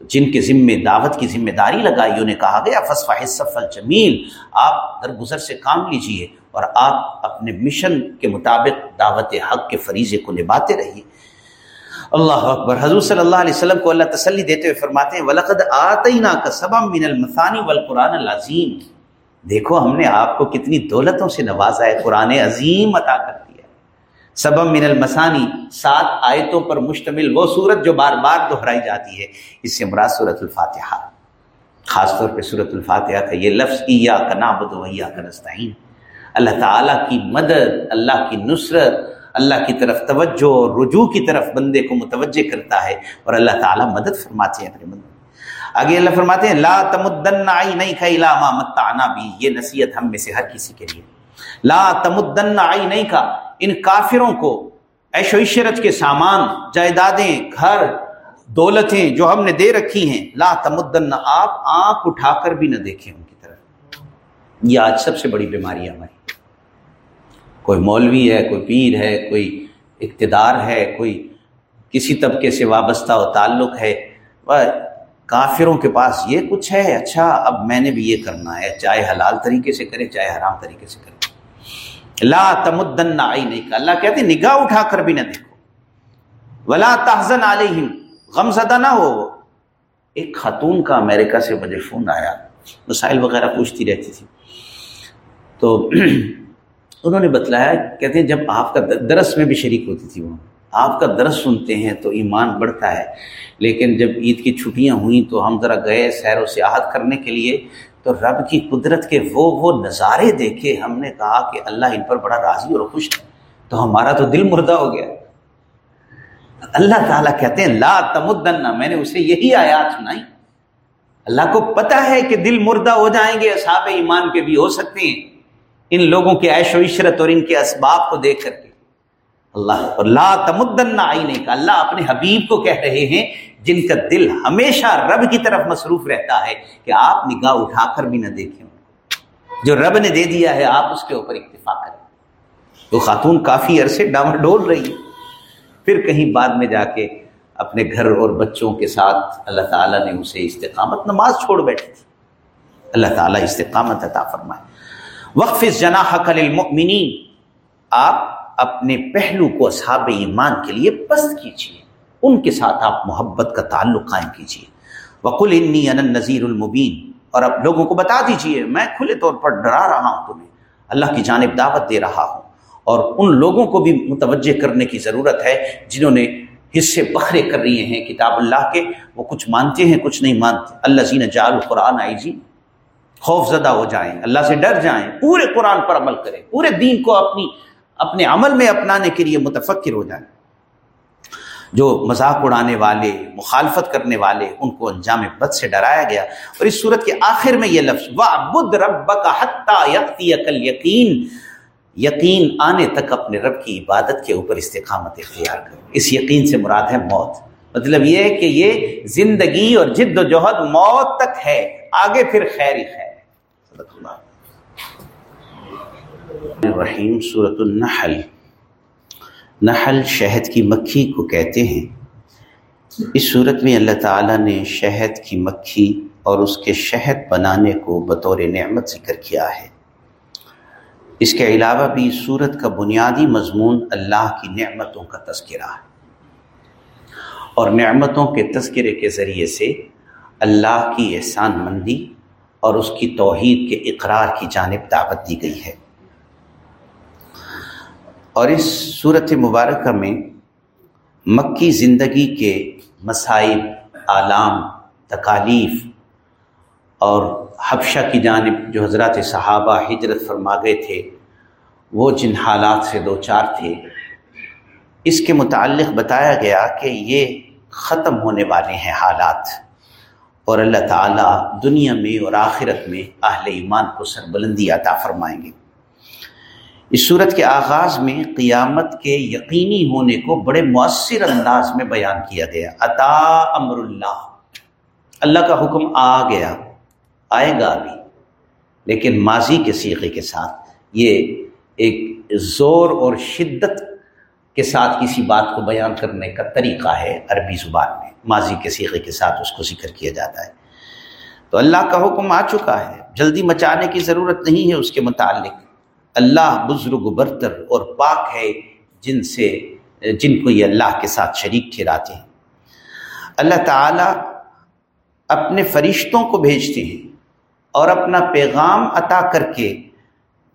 جن کے ذمے دعوت کی ذمہ داری لگائی انہیں کہا گیا فصفہ صف الجمیل آپ درگزر سے کام لیجیے اور آپ اپنے مشن کے مطابق دعوت حق کے فریضے کو نبھاتے رہیے۔ اللہ اکبر۔ حضور صلی اللہ علیہ وسلم کو اللہ تسلی دیتے ہوئے فرماتے ہیں، ولقد آتینا کا سبم من المثانی والقرآن العظیم دیکھو، ہم نے آپ کو کتنی دولتوں سے نوازا ہے، قرآن عظیم عطا کر۔ سبب من المسانی سات آیتوں پر مشتمل وہ صورت جو بار بار دہرائی جاتی ہے۔ اس سے مراد صورت الفاتحہ۔ خاص طور پہ صورت الفاتحہ کا یہ لفظ ایا کا نابد ویا کا نستعین۔ اللہ تعالیٰ کی مدد، اللہ کی نصرت، اللہ کی طرف توجہ اور رجوع کی طرف بندے کو متوجہ کرتا ہے اور اللہ تعالیٰ مدد فرماتے ہیں اپنے بندے آگے اللہ فرماتے ہیں، لا تمدن عینیک کا ما متعنا بھی یہ نصیحت ہم میں سے ہر کسی کے لیے۔ لا تمدن عینیک کا ان کافروں کو ایش و عشرت کے سامان، جائیدادیں، گھر، دولتیں جو ہم نے دے رکھی ہیں، لا تمدن آپ آنکھ اٹھا کر بھی نہ دیکھیں ان کی طرف۔ یہ آج سب سے بڑی بیماری ہے ہماری۔ کوئی مولوی ہے، کوئی پیر ہے، کوئی اقتدار ہے، کوئی کسی طبقے سے وابستہ و تعلق ہے۔ کافروں کے پاس یہ کچھ ہے اچھا اب میں نے بھی یہ کرنا ہے، چاہے حلال طریقے سے کرے، چاہے حرام طریقے سے کرے۔ لا تمدن عینیک۔ کا اللہ کہتے نگاہ اٹھا کر بھی نہ دیکھو۔ ولا تحزن علیہم۔ غم زدہ نہ ہو۔ ایک خاتون کا امریکہ سے مجھے فون آیا۔ مسائل وغیرہ پوچھتی رہتی تھی۔ تو انہوں نے بتلایا، کہتے ہیں جب آپ کا درس میں بھی شریک ہوتی تھی وہ۔ آپ کا درس سنتے ہیں تو ایمان بڑھتا ہے۔ لیکن جب عید کی چھٹیاں ہوئیں تو ہم ذرا گئے سیر و سیاحت کرنے کے لیے۔ تو رب کی قدرت کے وہ وہ نظارے دیکھے، ہم نے کہا کہ اللہ ان پر بڑا راضی اور خوش ہے۔ تو ہمارا تو دل مردہ ہو گیا۔ اللہ تعالیٰ کہتے ہیں، لا تمدن، میں نے اسے یہی آیات سنائی۔ اللہ کو پتا ہے کہ دل مردہ ہو جائیں گے، اصحاب ایمان کے بھی ہو سکتے ہیں۔ ان لوگوں کے عیش و عشرت اور ان کے اسباب کو دیکھ کر کے۔ اللہ، اور لا تمدن آئینے کا اللہ اپنے حبیب کو کہہ رہے ہیں جن کا دل ہمیشہ رب کی طرف مصروف رہتا ہے کہ آپ نگاہ اٹھا کر بھی نہ دیکھیں۔ جو رب نے دے دیا ہے، آپ اس کے اوپر اکتفا کریں۔ وہ خاتون کافی عرصے ڈاما ڈول رہی پھر کہیں بعد میں جا کے اپنے گھر اور بچوں کے ساتھ اللہ تعالیٰ نے اسے استقامت نماز چھوڑ بیٹھی تھی۔ اللہ تعالیٰ استقامت عطا فرمائے۔ وقف جناح کل المؤمنین آپ اپنے پہلو کو اصحاب ایمان کے لیے پست کیجیے ان کے ساتھ آپ محبت کا تعلق قائم کیجیے وقل انی ان نذیر المبین اور اب لوگوں کو بتا دیجیے میں کھلے طور پر ڈرا رہا ہوں تمہیں۔ اللہ کی جانب دعوت دے رہا ہوں۔ اور ان لوگوں کو بھی متوجہ کرنے کی ضرورت ہے جنہوں نے حصے بکھرے کر رہے ہیں کتاب اللہ کے۔ وہ کچھ مانتے ہیں، کچھ نہیں مانتے۔ اللہ زین جال قرآن آئی جی خوف زدہ ہو جائیں، اللہ سے ڈر جائیں، پورے قرآن پر عمل کریں۔ پورے دین کو اپنی، اپنے عمل میں اپنانے کے لیے متفکر ہو جائیں۔ جو مذاق اڑانے والے، مخالفت کرنے والے، ان کو انجام بد سے ڈرایا گیا۔ اور اس صورت کے آخر میں یہ لفظ بدھ رب کا یقین یقین آنے تک اپنے رب کی عبادت کے اوپر استقامت اختیار کرو۔ اس یقین سے مراد ہے موت۔ مطلب یہ ہے کہ یہ زندگی اور جد و جہد موت تک ہے، آگے پھر خیر ہی خیر۔ رحیم صورت النحل۔ نحل شہد کی مکھی کو کہتے ہیں۔ اس صورت میں اللہ تعالیٰ نے شہد کی مکھی اور اس کے شہد بنانے کو بطور نعمت ذکر کیا ہے۔ اس کے علاوہ بھی صورت کا بنیادی مضمون اللہ کی نعمتوں کا تذکرہ۔ ہے اور نعمتوں کے تذکرے کے ذریعے سے اللہ کی احسان مندی اور اس کی توحید کے اقرار کی جانب دعوت دی گئی ہے۔ اور اس صورت مبارکہ میں مکی زندگی کے مسائب آلام، تکالیف اور حبشہ کی جانب جو حضرات صحابہ ہجرت فرما گئے تھے، وہ جن حالات سے دو چار تھے، اس کے متعلق بتایا گیا کہ یہ ختم ہونے والے ہیں حالات اور اللہ تعالیٰ دنیا میں اور آخرت میں اہل ایمان کو سربلندی عطا فرمائیں گے۔ اس صورت کے آغاز میں قیامت کے یقینی ہونے کو بڑے مؤثر انداز میں بیان کیا گیا۔ عطا امر اللہ۔ اللہ کا حکم آ گیا، آئے گا ابھی لیکن ماضی کے سیغے کے ساتھ۔ یہ ایک زور اور شدت کے ساتھ کسی بات کو بیان کرنے کا طریقہ ہے عربی زبان میں۔ ماضی کے سیغے کے ساتھ اس کو ذکر کیا جاتا ہے۔ تو اللہ کا حکم آ چکا ہے۔ جلدی مچانے کی ضرورت نہیں ہے اس کے متعلق۔ اللہ بزرگ برتر اور پاک ہے جن سے، جن کو یہ اللہ کے ساتھ شریک ٹھہراتے ہیں۔ اللہ تعالیٰ اپنے فرشتوں کو بھیجتے ہیں اور اپنا پیغام عطا کر کے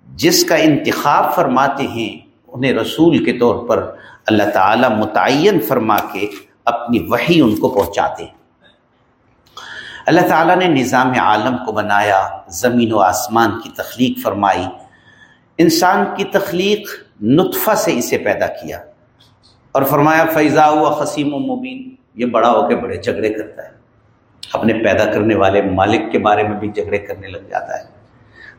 جس کا انتخاب فرماتے ہیں، انہیں رسول کے طور پر اللہ تعالیٰ متعین فرما کے اپنی وہی ان کو پہنچاتے ہیں۔ اللہ تعالیٰ نے نظام عالم کو بنایا، زمین و آسمان کی تخلیق فرمائی انسان کی تخلیق نطفہ سے اسے پیدا کیا۔ اور فرمایا فیضا ہوا خسیم و مبین یہ بڑا ہو کے بڑے جھگڑے کرتا ہے۔ اپنے پیدا کرنے والے مالک کے بارے میں بھی جھگڑے کرنے لگ جاتا ہے۔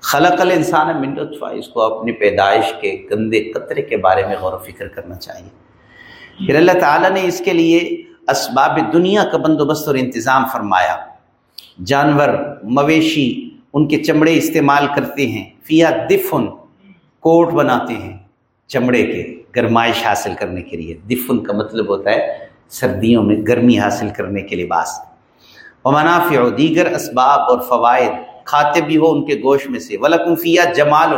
خلق الانسان من لطفہ اس کو اپنی پیدائش کے گندے قطرے کے بارے میں غور و فکر کرنا چاہیے۔ پھر اللہ تعالیٰ نے اس کے لیے اسباب دنیا کا بندوبست اور انتظام فرمایا۔ جانور، مویشی، ان کے چمڑے استعمال کرتے ہیں۔ فیا دفن کوٹ بناتے ہیں چمڑے کے گرمائش حاصل کرنے کے لیے۔ دفن کا مطلب ہوتا ہے سردیوں میں گرمی حاصل کرنے کے لباس۔ و منافع و دیگر اسباب اور فوائد، کھاتے بھی ہو ان کے گوشت میں سے۔ ولکمفیہ جمال۔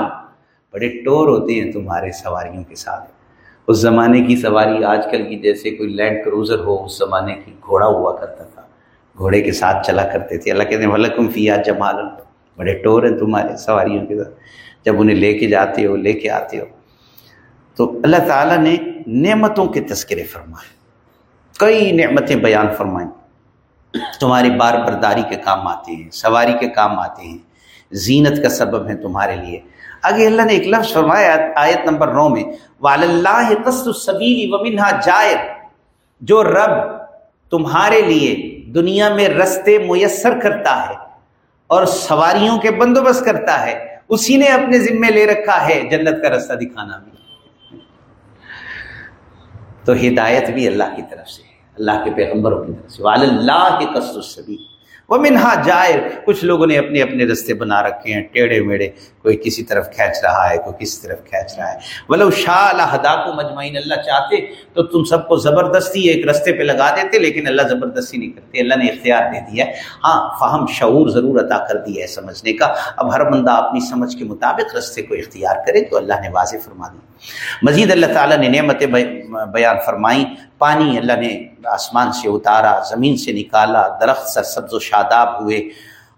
بڑے ٹور ہوتے ہیں تمہارے سواریوں کے ساتھ۔ اس زمانے کی سواری آج کل کی جیسے کوئی لینڈ کروزر ہو، اس زمانے کی گھوڑا ہوا کرتا تھا۔ گھوڑے کے ساتھ چلا کرتے تھے۔ اللہ کہتے ہیں ولکم فیا جمال۔ بڑے ٹور ہیں تمہارے سواریوں کے ساتھ۔ جب انہیں لے کے جاتے ہو، لے کے آتے ہو۔ تو اللہ تعالیٰ نے نعمتوں کے تذکرے فرمائے۔ کئی نعمتیں بیان فرمائیں۔ تمہاری بار برداری کے کام آتے ہیں، سواری کے کام آتے ہیں۔ زینت کا سبب ہے تمہارے لیے۔ آگے اللہ نے ایک لفظ فرمایا آیت نمبر نو میں وال اللہ قسط ومنہا جائر۔ جو رب تمہارے لیے دنیا میں رستے میسر کرتا ہے اور سواریوں کے بندوبست کرتا ہے اسی نے اپنے ذمے لے رکھا ہے جنت کا رستہ دکھانا بھی۔ تو ہدایت بھی اللہ کی طرف سے اللہ کے پیغمبروں کی طرف سے۔ اللہ کے قصر السبی وہ منہا جائے کچھ لوگوں نے اپنے اپنے رستے بنا رکھے ہیں، ٹیڑھے میڑے کوئی کسی طرف کھینچ رہا ہے، کوئی کسی طرف کھینچ رہا ہے۔ ولو شاہ اللہ ہدا کو مجمعین اللہ چاہتے تو تم سب کو زبردستی ایک رستے پہ لگا دیتے، لیکن اللہ زبردستی نہیں کرتے، اللہ نے اختیار دے دیا ہے۔ ہاں فہم شعور ضرور عطا کر دیا ہے سمجھنے کا۔ اب ہر بندہ اپنی سمجھ کے مطابق رستے کو اختیار کرے تو اللہ نے واضح فرما دی۔ مزید اللہ تعالیٰ نے نعمتیں بیان فرمائیں۔ پانی اللہ نے آسمان سے اتارا، زمین سے نکالا، درخت سر سبز و شاداب ہوئے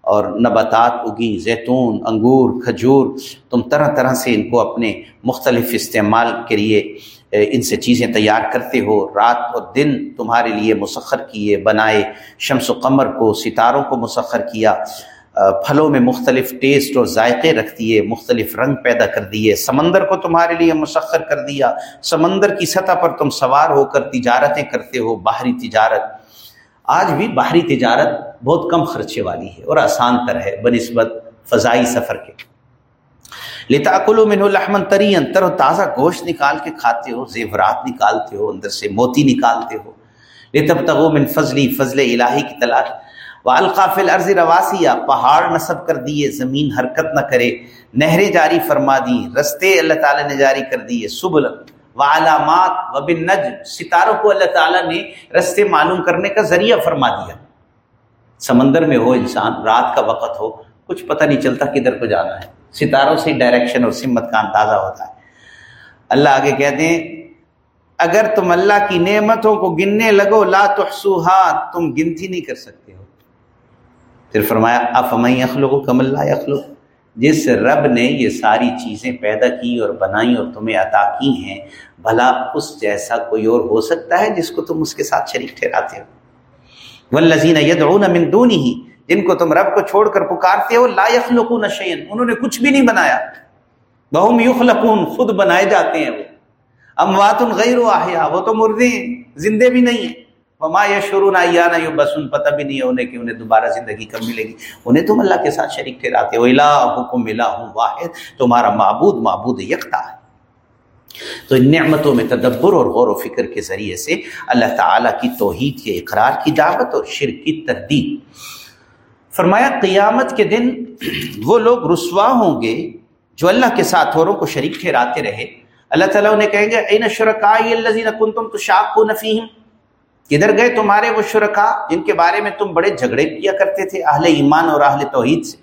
اور نباتات اگی زیتون، انگور، کھجور۔ تم طرح طرح سے ان کو اپنے مختلف استعمال کے لیے ان سے چیزیں تیار کرتے ہو۔ رات اور دن تمہارے لیے مسخر کیے، بنائے۔ شمس و قمر کو، ستاروں کو مسخر کیا۔ پھلوں میں مختلف ٹیسٹ اور ذائقے رکھ دیے، مختلف رنگ پیدا کر دیے، سمندر کو تمہارے لیے مسخر کر دیا، سمندر کی سطح پر تم سوار ہو کر تجارتیں کرتے ہو، باہری تجارت۔ آج بھی باہری تجارت بہت کم خرچے والی ہے اور آسان تر ہے، بنسبت فضائی سفر کے۔ لتاکل و من الحمن تری انتر و تازہ گوشت نکال کے کھاتے ہو، زیورات نکالتے ہو، اندر سے موتی نکالتے ہو۔ لتب تغو من فضلی، فضل الہی کی تلاش۔ والقافل عرض رواسیہ پہاڑ نصب کر دیے، زمین حرکت نہ کرے، نہریں جاری فرما دی، رستے اللہ تعالیٰ نے جاری کر دیے، سبل و علامات و بن نج ستاروں کو اللہ تعالیٰ نے رستے معلوم کرنے کا ذریعہ فرما دیا۔ سمندر میں ہو انسان، رات کا وقت ہو، کچھ پتہ نہیں چلتا کدھر کو جانا ہے۔ ستاروں سے ڈائریکشن اور سمت کا اندازہ ہوتا ہے۔ اللہ آگے کہتے ہیں، اگر تم اللہ کی نعمتوں کو گننے لگو، لا تحسوہا تم گنتی نہیں کر سکتے۔ پھر فرمایا افمئی اخلو کم اللہ اخلو جس رب نے یہ ساری چیزیں پیدا کی اور بنائی اور تمہیں عطا کی ہیں، بھلا اس جیسا کوئی اور ہو سکتا ہے جس کو تم اس کے ساتھ شریک ٹھہراتے ہو۔ والذین یدعون من دونه، جن کو تم رب کو چھوڑ کر پکارتے ہو، لا یخلقون شیئا، انہوں نے کچھ بھی نہیں بنایا۔ بہم یخلقون، خود بنائے جاتے ہیں وہ۔ اموات غیر احیا وہ تو مردے ہیں، زندے بھی نہیں ہیں۔ وما یشرون ایانا یبسون، پتہ بھی نہیں ہے انہیں کہ انہیں دوبارہ زندگی کب ملے گی۔ انہیں تم اللہ کے ساتھ شریک ٹھہراتے ہو۔ الہکم الہ واحد، تمہارا معبود معبود یکتا ہے۔ تو ان نعمتوں میں تدبر اور غور و فکر کے ذریعے سے اللہ تعالیٰ کی توحید کے اقرار کی دعوت اور شرک کی تردید۔ فرمایا، قیامت کے دن وہ لوگ رسوا ہوں گے جو اللہ کے ساتھ اوروں کو شریک ٹھہراتے رہے۔ اللہ تعالیٰ انہیں کہیں گے، این شرکائی الذین کنتم تشاقون فیہم؟ کدھر گئے تمہارے وہ شرکا جن کے بارے میں تم بڑے جھگڑے کیا کرتے تھے اہل ایمان اور اہل توحید سے؟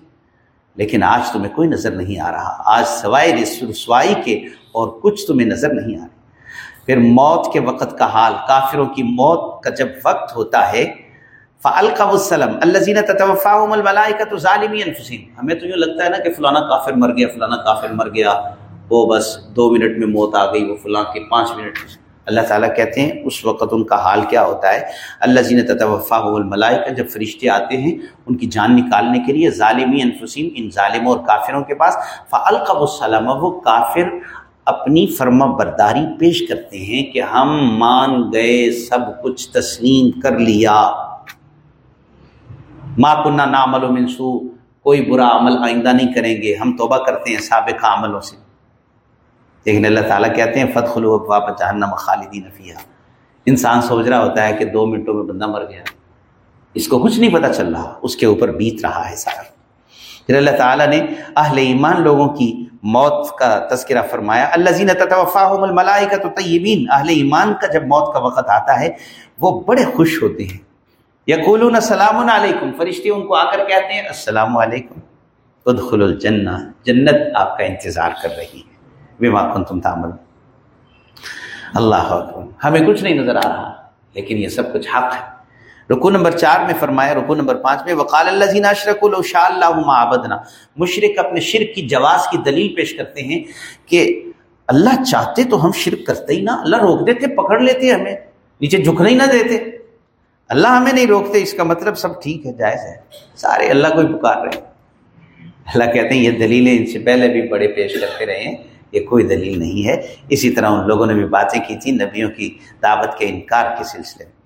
لیکن آج تمہیں کوئی نظر نہیں آ رہا۔ آج سوائے رسوائی کے اور کچھ تمہیں نظر نہیں آ رہا پھر موت کے وقت کا حال، کافروں کی موت کا جب وقت ہوتا ہے فعلق وسلم اللہ زین تطوفاہم الملائکہ تو ظالمی انفسین ہمیں تو یوں لگتا ہے نا کہ فلانا کافر مر گیا، فلانا کافر مر گیا، وہ بس دو منٹ میں موت آ گئی، وہ فلاں کے پانچ منٹ میں۔ اللہ تعالیٰ کہتے ہیں، اس وقت ان کا حال کیا ہوتا ہے؟ اللہ زین تطوفا الملائی کا جب فرشتے آتے ہیں، ان کی جان نکالنے کے لیے ظالمی انفسین، ان ظالموں اور کافروں کے پاس فعلقب السلام، وہ کافر اپنی فرما برداری پیش کرتے ہیں کہ ہم مان گئے، سب کچھ تسلیم کر لیا۔ ماں کنہ نامل و منسو کوئی برا عمل آئندہ نہیں کریں گے۔ ہم توبہ کرتے ہیں سابقہ عملوں سے۔ لیکن اللہ تعالیٰ کہتے ہیں فتح الوقفا جہنم خالدین فیہ انسان سوچ رہا ہوتا ہے کہ دو منٹوں میں بندہ مر گیا۔ اس کو کچھ نہیں پتہ چل رہا۔ اس کے اوپر بیت رہا ہے سارا۔ پھر اللہ تعالیٰ نے اہل ایمان لوگوں کی موت کا تذکرہ فرمایا۔ اللہ زین تطوفاہم الملائکہ تو طیبین اہل ایمان کا جب موت کا وقت آتا ہے، وہ بڑے خوش ہوتے ہیں۔ یقولون السلام علیکم۔ فرشتے ان کو آ کر کہتے ہیں، السلام علیکم۔ ادخل الجنہ۔ جنت آپ کا انتظار کر رہی ہے۔ بما کنتم تعمل اللہ اکبر۔ ہمیں کچھ نہیں نظر آ رہا، لیکن یہ سب کچھ حق ہے۔ رکو نمبر چار میں فرمایا رکو نمبر پانچ میں، وقال اللہ زین اشرک لو شاء اللہ آبدنا مشرق اپنے شرک کی جواز کی دلیل پیش کرتے ہیں کہ اللہ چاہتے تو ہم شرک کرتے ہی نہ، اللہ روک دیتے، پکڑ لیتے ہمیں، نیچے جھکنے ہی نہ دیتے۔ اللہ ہمیں نہیں روکتے، اس کا مطلب سب ٹھیک ہے، جائز ہے۔ سارے اللہ کو ہی پکار رہے ہیں۔ اللہ کہتے ہیں، یہ دلیلیں ان سے پہلے بھی بڑے پیش کرتے رہے ہیں۔ یہ کوئی دلیل نہیں ہے۔ اسی طرح ان لوگوں نے بھی باتیں کی تھیں، نبیوں کی دعوت کے انکار کے سلسلے۔ میں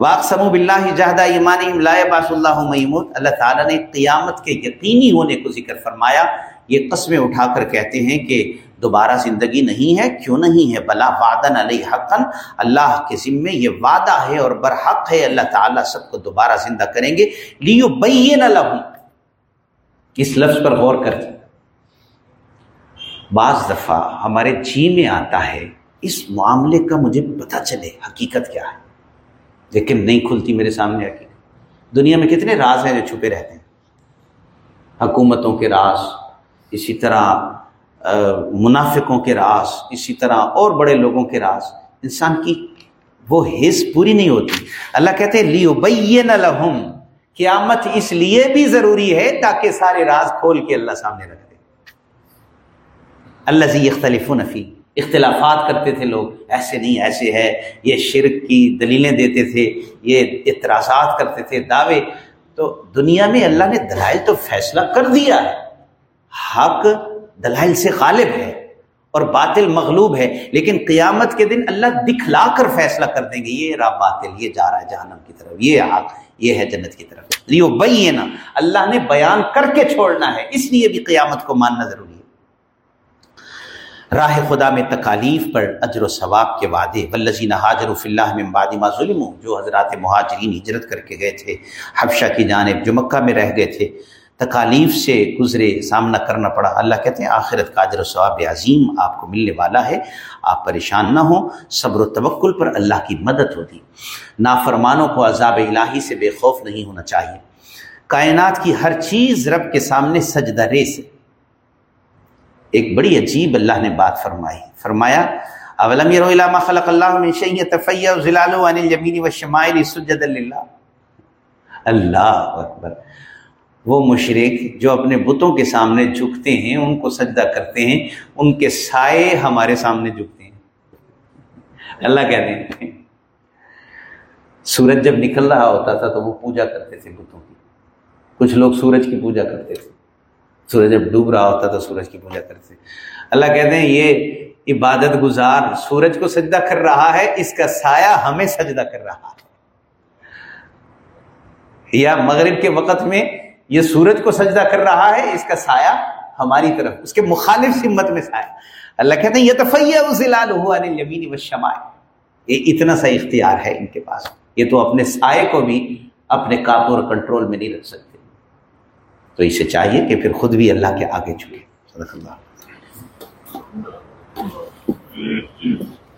واقسم بلّہ جہدہ ایمان باس اللہ میمود اللہ تعالیٰ نے قیامت کے یقینی ہونے کو ذکر فرمایا۔ یہ قسمیں اٹھا کر کہتے ہیں کہ دوبارہ زندگی نہیں ہے، کیوں نہیں ہے؟ بلا وعدن علیہ حقن اللہ کے ذمے یہ وعدہ ہے اور برحق ہے۔ اللہ تعالیٰ سب کو دوبارہ زندہ کریں گے۔ لیو بئی نہ اس لفظ پر غور کر بعض دفعہ ہمارے جی میں آتا ہے، اس معاملے کا مجھے پتہ چلے حقیقت کیا ہے۔ لیکن نہیں کھلتی میرے سامنے حقیقت۔ دنیا میں کتنے راز ہیں جو چھپے رہتے ہیں۔ حکومتوں کے راز، اسی طرح منافقوں کے راز، اسی طرح اور بڑے لوگوں کے راز۔ انسان کی وہ حص پوری نہیں ہوتی۔ اللہ کہتے ہیں لیو لہم، قیامت اس لیے بھی ضروری ہے تاکہ سارے راز کھول کے اللہ سامنے رکھ دے اللہ زی اختلف نفی اختلافات کرتے تھے لوگ، ایسے نہیں، ایسے ہے۔ یہ شرک کی دلیلیں دیتے تھے، یہ اعتراضات کرتے تھے، دعوے۔ تو دنیا میں اللہ نے دلائل تو فیصلہ کر دیا ہے۔ حق دلائل سے غالب ہے اور باطل مغلوب ہے، لیکن قیامت کے دن اللہ دکھلا کر فیصلہ کر دیں گے، یہ راہ باطل، یہ جا رہا ہے جہنم کی طرف، یہ حق، یہ ہے جنت کی طرف۔ لیو بئی نا اللہ نے بیان کر کے چھوڑنا ہے، اس لیے بھی قیامت کو ماننا ضروری ہے۔ راہ خدا میں تکالیف پر اجر و ثواب کے وعدے۔ ولزین حاجر فی اللہ میں بادما ظلم جو حضرات مہاجرین ہجرت کر کے گئے تھے حفشہ کی جانب جو مکہ میں رہ گئے تھے، تکالیف سے گزرے، سامنا کرنا پڑا۔ اللہ کہتے ہیں، آخرت کا اجر و ثواب عظیم آپ کو ملنے والا ہے۔ آپ پریشان نہ ہوں، صبر و توکل پر اللہ کی مدد ہوتی نافرمانوں کو عذاب الہی سے بے خوف نہیں ہونا چاہیے۔ کائنات کی ہر چیز رب کے سامنے سجدہ ریس ہے۔ ایک بڑی عجیب اللہ نے بات فرمائی۔ فرمایا، اولم يروا الى ما خلق الله من شيء يتفيا ظلاله عن اليمين والشمال سجدا لله اللہ اکبر۔ وہ مشرق جو اپنے بتوں کے سامنے جھکتے ہیں، ان کو سجدہ کرتے ہیں، ان کے سائے ہمارے سامنے جھکتے ہیں۔ اللہ کہتے ہیں، سورج جب نکل رہا ہوتا تھا تو وہ پوجا کرتے تھے بتوں کی۔ کچھ لوگ سورج کی پوجا کرتے تھے۔ سورج جب ڈوب رہا ہوتا تھا سورج کی پوجا کرتے اللہ کہتے ہیں یہ عبادت گزار سورج کو سجدہ کر رہا ہے، اس کا سایہ ہمیں سجدہ کر رہا ہے۔ یا مغرب کے وقت میں یہ سورج کو سجدہ کر رہا ہے، اس کا سایہ ہماری طرف، اس کے مخالف سمت میں سایہ۔ اللہ کہتے ہیں یہ تو شمائے یہ اتنا سا اختیار ہے ان کے پاس۔ یہ تو اپنے سائے کو بھی اپنے قابو اور کنٹرول میں نہیں رکھ سکتے۔ تو اسے چاہیے کہ پھر خود بھی اللہ کے آگے چکے صدق اللہ۔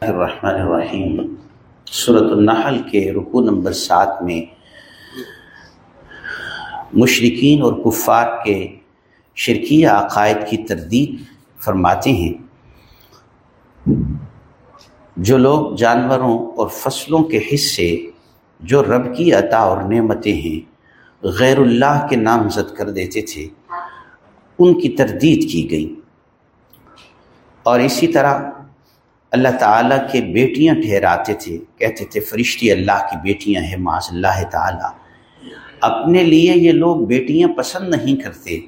الرحمن الرحیم۔ صورت النحل کے رکو نمبر سات میں مشرقین اور کفار کے شرکیہ عقائد کی تردید فرماتے ہیں۔ جو لوگ جانوروں اور فصلوں کے حصے، جو رب کی عطا اور نعمتیں ہیں غیر اللہ کے نامزد کر دیتے تھے، ان کی تردید کی گئی۔ اور اسی طرح اللہ تعالیٰ کے بیٹیاں ٹھہراتے تھے، کہتے تھے، فرشتی اللہ کی بیٹیاں ہیں، معاذ اللہ تعالیٰ۔ اپنے لیے یہ لوگ بیٹیاں پسند نہیں کرتے۔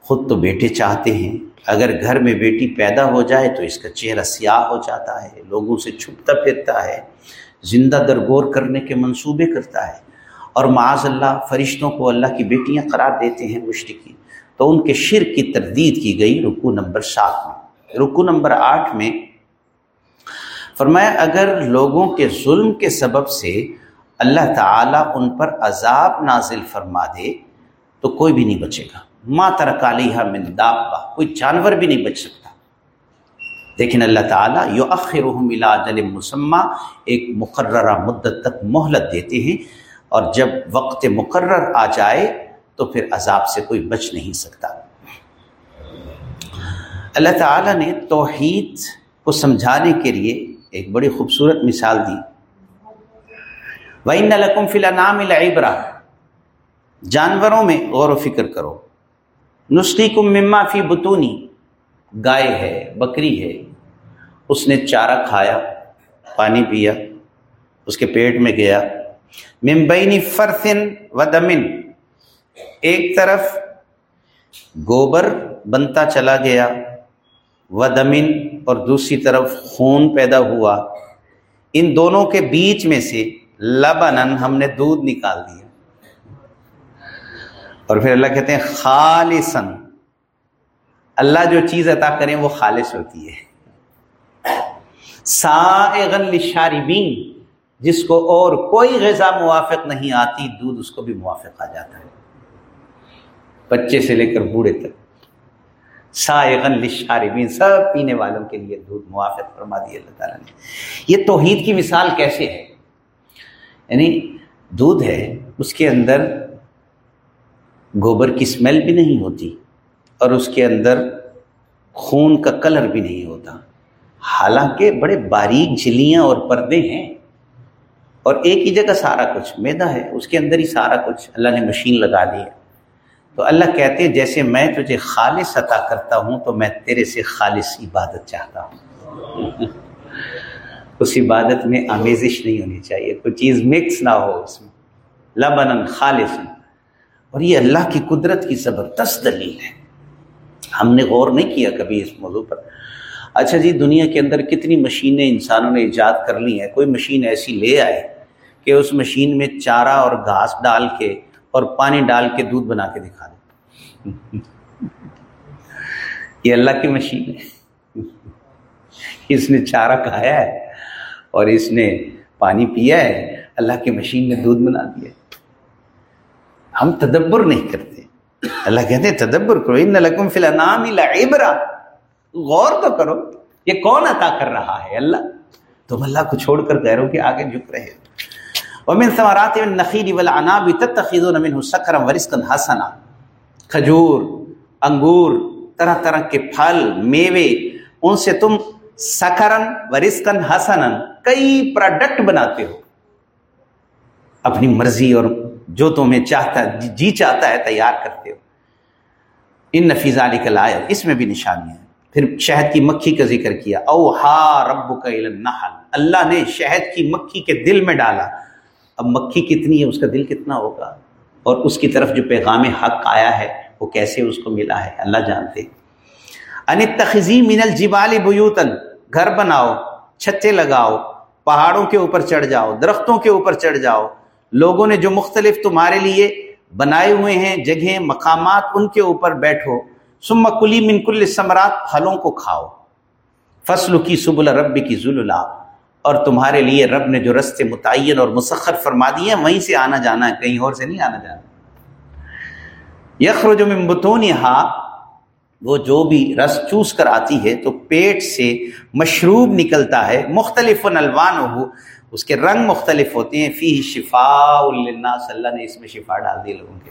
خود تو بیٹے چاہتے ہیں۔ اگر گھر میں بیٹی پیدا ہو جائے تو اس کا چہرہ سیاہ ہو جاتا ہے، لوگوں سے چھپتا پھرتا ہے، زندہ درگور کرنے کے منصوبے کرتا ہے۔ اور معاذ اللہ فرشتوں کو اللہ کی بیٹیاں قرار دیتے ہیں مشرقی تو ان کے شرک کی تردید کی گئی رکو نمبر سات میں۔ رکو نمبر آٹھ میں فرمایا، اگر لوگوں کے ظلم کے سبب سے اللہ تعالیٰ ان پر عذاب نازل فرما دے، تو کوئی بھی نہیں بچے گا۔ ماں ترکالیہ مندابا کوئی جانور بھی نہیں بچ سکتا۔ لیکن اللہ تعالیٰ یو اخرحملا جل مسمہ، ایک مقررہ مدت تک مہلت دیتے ہیں۔ اور جب وقت مقرر آ جائے تو پھر عذاب سے کوئی بچ نہیں سکتا۔ اللہ تعالیٰ نے توحید کو سمجھانے کے لیے ایک بڑی خوبصورت مثال دی۔ وَإِنَّ لَكُمْ فِي الْأَنْعَامِ لَعِبْرَةً۔ جانوروں میں غور و فکر کرو۔ نسخی کم مما فی بتونی گائے ہے، بکری ہے۔ اس نے چارہ کھایا، پانی پیا، اس کے پیٹ میں گیا۔ ممبئی فرسن و دمن۔ ایک طرف گوبر بنتا چلا گیا و دمن اور دوسری طرف خون پیدا ہوا۔ ان دونوں کے بیچ میں سے لبنن ہم نے دودھ نکال دیا۔ اور پھر اللہ کہتے ہیں خالصن اللہ جو چیز عطا کریں وہ خالص ہوتی ہے۔ سائغن للشاربین۔ جس کو اور کوئی غذا موافق نہیں آتی، دودھ اس کو بھی موافق آ جاتا ہے۔ بچے سے لے کر بوڑھے تک۔ سائغن للشاربین، سب پینے والوں کے لیے دودھ موافق فرما دی اللہ تعالیٰ نے۔ یہ توحید کی مثال کیسے ہے؟ یعنی دودھ ہے، اس کے اندر گوبر کی اسمیل بھی نہیں ہوتی اور اس کے اندر خون کا کلر بھی نہیں ہوتا۔ حالانکہ بڑے باریک جھلیاں اور پردے ہیں۔ اور ایک ہی جگہ سارا کچھ میدا ہے، اس کے اندر ہی سارا کچھ۔ اللہ نے مشین لگا دی ہے۔ تو اللہ کہتے ہیں، جیسے میں تجھے خالص عطا کرتا ہوں، تو میں تیرے سے خالص عبادت چاہتا ہوں۔ اس عبادت میں آمیزش نہیں ہونی چاہیے۔ کوئی چیز مکس نہ ہو اس میں۔ لبن خالص۔ اور یہ اللہ کی قدرت کی زبردست دلیل ہے۔ ہم نے غور نہیں کیا کبھی اس موضوع پر۔ اچھا جی دنیا کے اندر کتنی مشینیں انسانوں نے ایجاد کر لی ہیں۔ کوئی مشین ایسی لے آئے کہ اس مشین میں چارہ اور گھاس ڈال کے اور پانی ڈال کے دودھ بنا کے دکھا دے۔ یہ اللہ کی مشین ہے۔ اس نے چارہ کھایا ہے اور اس نے پانی پیا ہے۔ اللہ کی مشین نے دودھ بنا دیا ہم تدبر نہیں کرتے۔ اللہ کہتے ہیں، تدبر کرو، ان لکم فی الانام لعبرا۔ غور تو کرو، یہ کون عطا کر رہا ہے اللہ؟ تم اللہ کو چھوڑ کر غیروں کے آگے جھک رہے ہو۔ ومن ثمرات النخیل والعناب تتخذون منه سکرا ورزقا حسنا. کھجور، انگور، طرح طرح کے پھل، میوے، ان سے تم سکرن ورزقا حسنا کئی پروڈکٹ بناتے ہو۔ اپنی مرضی اور جو تمہیں چاہتا ہے جی چاہتا ہے، تیار کرتے ہو۔ ان نفیز علی کا لائر اس میں بھی نشانی ہے۔ پھر شہد کی مکھی کا ذکر کیا۔ او ہا رب کا اللہ نے شہد کی مکھی کے دل میں ڈالا۔ اب مکھی کتنی ہے، اس کا دل کتنا ہوگا؟ اور اس کی طرف جو پیغام حق آیا ہے، وہ کیسے اس کو ملا ہے؟ اللہ جانتے ان تخذی من الجبال بیوتن گھر بناؤ، چھتے لگاؤ، پہاڑوں کے اوپر چڑھ جاؤ، درختوں کے اوپر چڑھ جاؤ۔ لوگوں نے جو مختلف تمہارے لیے بنائے ہوئے ہیں، جگہیں، مقامات، ان کے اوپر بیٹھو۔ سم کلی من کل ثمرات، پھلوں کو کھاؤ۔ فصل کی سب رب کی ذواللہ اور تمہارے لیے رب نے جو رستے متعین اور مسخر فرما دیے ہیں، وہیں سے آنا جانا ہے، کہیں اور سے نہیں آنا جانا۔ یخر جو ممبتون وہ جو بھی رس چوس کر آتی ہے، تو پیٹ سے مشروب نکلتا ہے۔ مختلف الوان ہو اس کے رنگ مختلف ہوتے ہیں۔ فی شفا الناس اللہ نے اس میں شفا ڈال دی لوگوں کے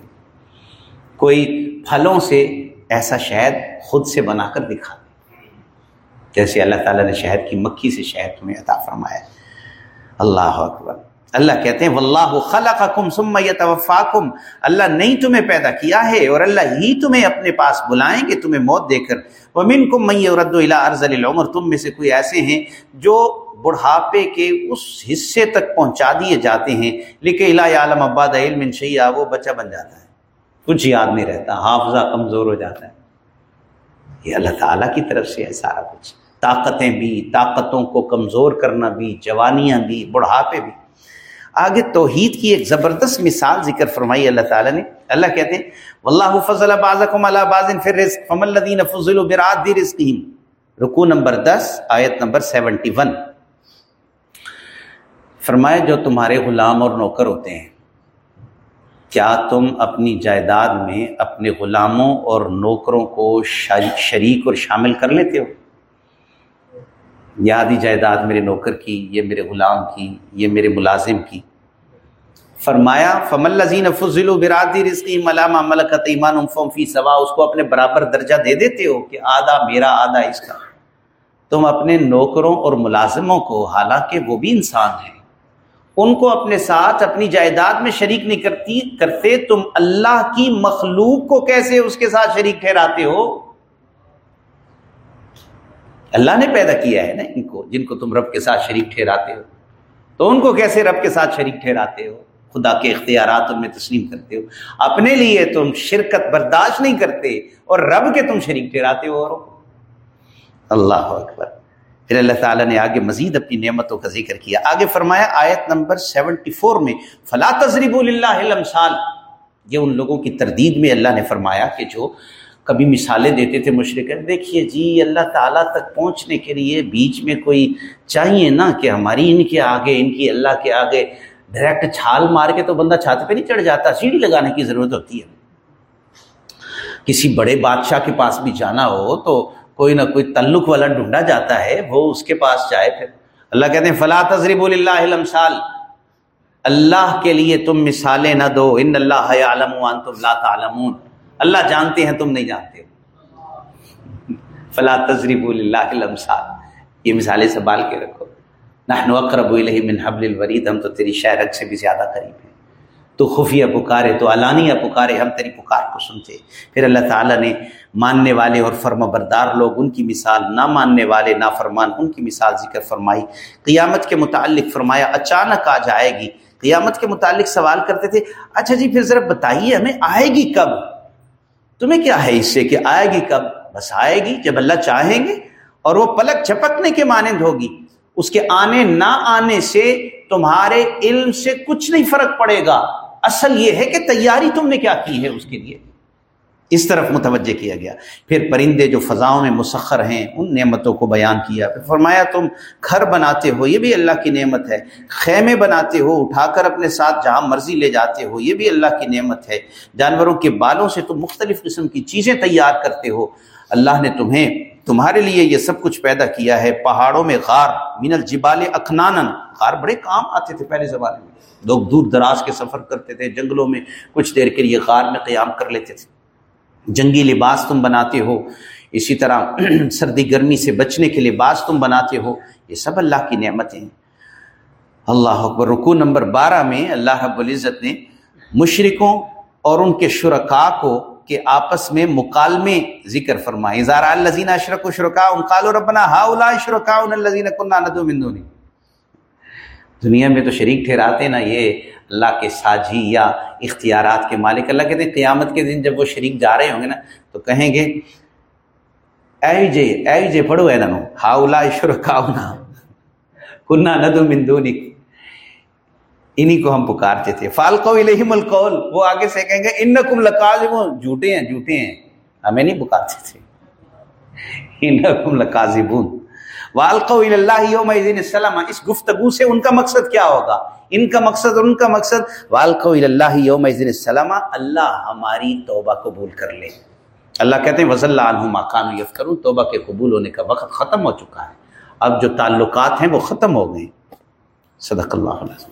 کوئی پھلوں سے ایسا شہد خود سے بنا کر دکھا جیسے اللہ تعالیٰ نے شہد کی مکھی سے شہد تمہیں عطا فرمایا اللہ اکبر۔ اللہ کہتے ہیں، واللہ خلقکم ثم یتوفاکم۔ اللہ نہیں تمہیں پیدا کیا ہے اور اللہ ہی تمہیں اپنے پاس بلائیں گے، تمہیں موت دے کر۔ ومنکم من یرد الى ارذل العمر تم میں سے کوئی ایسے ہیں جو بڑھاپے کے اس حصے تک پہنچا دیے جاتے ہیں۔ لیکن عالم اباد علم شیا وہ بچہ بن جاتا ہے۔ کچھ یاد نہیں رہتا، حافظہ کمزور ہو جاتا ہے۔ یہ اللہ تعالیٰ کی طرف سے ہے سارا کچھ۔ طاقتیں بھی، طاقتوں کو کمزور کرنا بھی، جوانیاں بھی، بڑھاپے بھی۔ آگے توحید کی ایک زبردست مثال ذکر فرمائی اللہ تعالیٰ نے۔ اللہ کہتے ہیں، واللہ فضل بعضکم علی بعض فی الرزق فمن الذین فضلوا برعد رکوع نمبر دس، آیت نمبر سیونٹی ون۔ فرمائے جو تمہارے غلام اور نوکر ہوتے ہیں، کیا تم اپنی جائیداد میں اپنے غلاموں اور نوکروں کو شریک اور شامل کر لیتے ہو؟ یادی جائیداد میرے نوکر کی، یہ میرے غلام کی، یہ میرے ملازم کی۔ فرمایا فم الزین فضل و برادی رزقی ملامہ ملکت ایمان فم فی سوا اس کو اپنے برابر درجہ دے دیتے ہو کہ آدھا میرا، آدھا اس کا۔ تم اپنے نوکروں اور ملازموں کو، حالانکہ وہ بھی انسان ہیں، ان کو اپنے ساتھ اپنی جائیداد میں شریک نہیں کرتی، کرتے تم اللہ کی مخلوق کو کیسے اس کے ساتھ شریک ٹھہراتے ہو؟ اللہ نے پیدا کیا ہے نا ان کو، جن کو تم رب کے ساتھ شریک ٹھہراتے ہو۔ تو ان کو کیسے رب کے ساتھ شریک ٹھہراتے ہو؟ خدا کے اختیارات ان میں تسلیم کرتے ہو۔ اپنے لیے تم شرکت برداشت نہیں کرتے اور رب کے تم شریک ٹھہراتے ہو اور اللہ اکبر۔ پھر اللہ تعالیٰ نے آگے مزید اپنی نعمتوں کا ذکر کیا۔ آگے فرمایا آیت نمبر سیونٹی فور میں، فلا تضریب اللہ یہ ان لوگوں کی تردید میں اللہ نے فرمایا کہ جو کبھی مثالیں دیتے تھے مشرق دیکھیے جی اللہ تعالیٰ تک پہنچنے کے لیے بیچ میں کوئی چاہیے نا کہ ہماری ان کے آگے، ان کی اللہ کے آگے ڈائریکٹ چھال مار کے تو بندہ چھات پہ نہیں چڑھ جاتا، سیڑھی لگانے کی ضرورت ہوتی ہے۔ کسی بڑے بادشاہ کے پاس بھی جانا ہو تو کوئی نہ کوئی تعلق والا ڈھونڈا جاتا ہے، وہ اس کے پاس جائے پھر۔ اللہ کہتے ہیں فلاں تضریب اللہ اللہ کے لیے تم مثالیں نہ دو، ان اللہ عالم تم لا تعلمون۔ اللہ جانتے ہیں تم نہیں جانتے فلا تضریب اللہ یہ مثالیں سنبھال کے رکھو۔ نحن اقرب الیہ من حبل الورید، ہم تو تیری شہرت سے بھی زیادہ قریب ہیں۔ تو خفیہ پکارے، تو علانیہ پکارے، ہم تیری پکار کو سنتے۔ پھر اللہ تعالیٰ نے ماننے والے اور فرما بردار لوگ ان کی مثال، نہ ماننے والے نا فرمان، ان کی مثال ذکر فرمائی۔ قیامت کے متعلق فرمایا، اچانک آ جائے گی۔ قیامت کے متعلق سوال کرتے تھے اچھا جی پھر ذرا بتائیے ہمیں، آئے گی کب؟ تمہیں کیا ہے اس سے کہ آئے گی کب؟ بس آئے گی جب اللہ چاہیں گے اور وہ پلک چپکنے کے مانند ہوگی۔ اس کے آنے نہ آنے سے تمہارے علم سے کچھ نہیں فرق پڑے گا۔ اصل یہ ہے کہ تیاری تم نے کیا کی ہے اس کے لیے۔ اس طرف متوجہ کیا گیا۔ پھر پرندے جو فضاؤں میں مسخر ہیں، ان نعمتوں کو بیان کیا۔ پھر فرمایا، تم گھر بناتے ہو، یہ بھی اللہ کی نعمت ہے۔ خیمے بناتے ہو، اٹھا کر اپنے ساتھ جہاں مرضی لے جاتے ہو، یہ بھی اللہ کی نعمت ہے۔ جانوروں کے بالوں سے تم مختلف قسم کی چیزیں تیار کرتے ہو۔ اللہ نے تمہیں، تمہارے لیے یہ سب کچھ پیدا کیا ہے۔ پہاڑوں میں غار من الجبال اخنان غار بڑے کام آتے تھے پہلے زمانے میں۔ لوگ دور دراز کے سفر کرتے تھے، جنگلوں میں کچھ دیر کے لیے غار میں قیام کر لیتے تھے۔ جنگی لباس تم بناتے ہو، اسی طرح سردی گرمی سے بچنے کے لباس تم بناتے ہو، یہ سب اللہ کی نعمتیں ہیں۔ اللہ اکبر رکو نمبر بارہ میں اللہ رب العزت نے مشرقوں اور ان کے شرکا کو کے آپس میں مکالمے ذکر فرمائے۔ زارا الزین اشرک و شرکا ان ربنا ہا شرکا الزین مندونی دنیا میں تو شریک ٹھہراتے نا یہ اللہ کے ساجی یا اختیارات کے مالک، اللہ کہتے ہیں قیامت کے دن جب وہ شریک جا رہے ہوں گے نا، تو کہیں گے، اے جے اے جے پڑھو ہے نو ہاؤلا شرکاؤنا کنہ ندو مندونی انہی کو ہم پکارتے تھے۔ فالقو الیہم القول۔ وہ آگے سے کہیں گے، انکم لکاذبون۔ جھوٹے ہیں جھوٹے ہیں۔ ہمیں نہیں پکارتے تھے۔ انکم لکاذبون۔ والقو اللہ یوم السلام اس گفتگو سے ان کا مقصد کیا ہوگا؟ ان کا مقصد اور ان کا مقصد والقو اللہ یوم السلام اللہ ہماری توبہ قبول کر لے۔ اللہ کہتے ہیں وصلی اللہ عنہ ما کانوا توبہ کے قبول ہونے کا وقت ختم ہو چکا ہے۔ اب جو تعلقات ہیں وہ ختم ہو گئے۔ صدق اللہ علیہ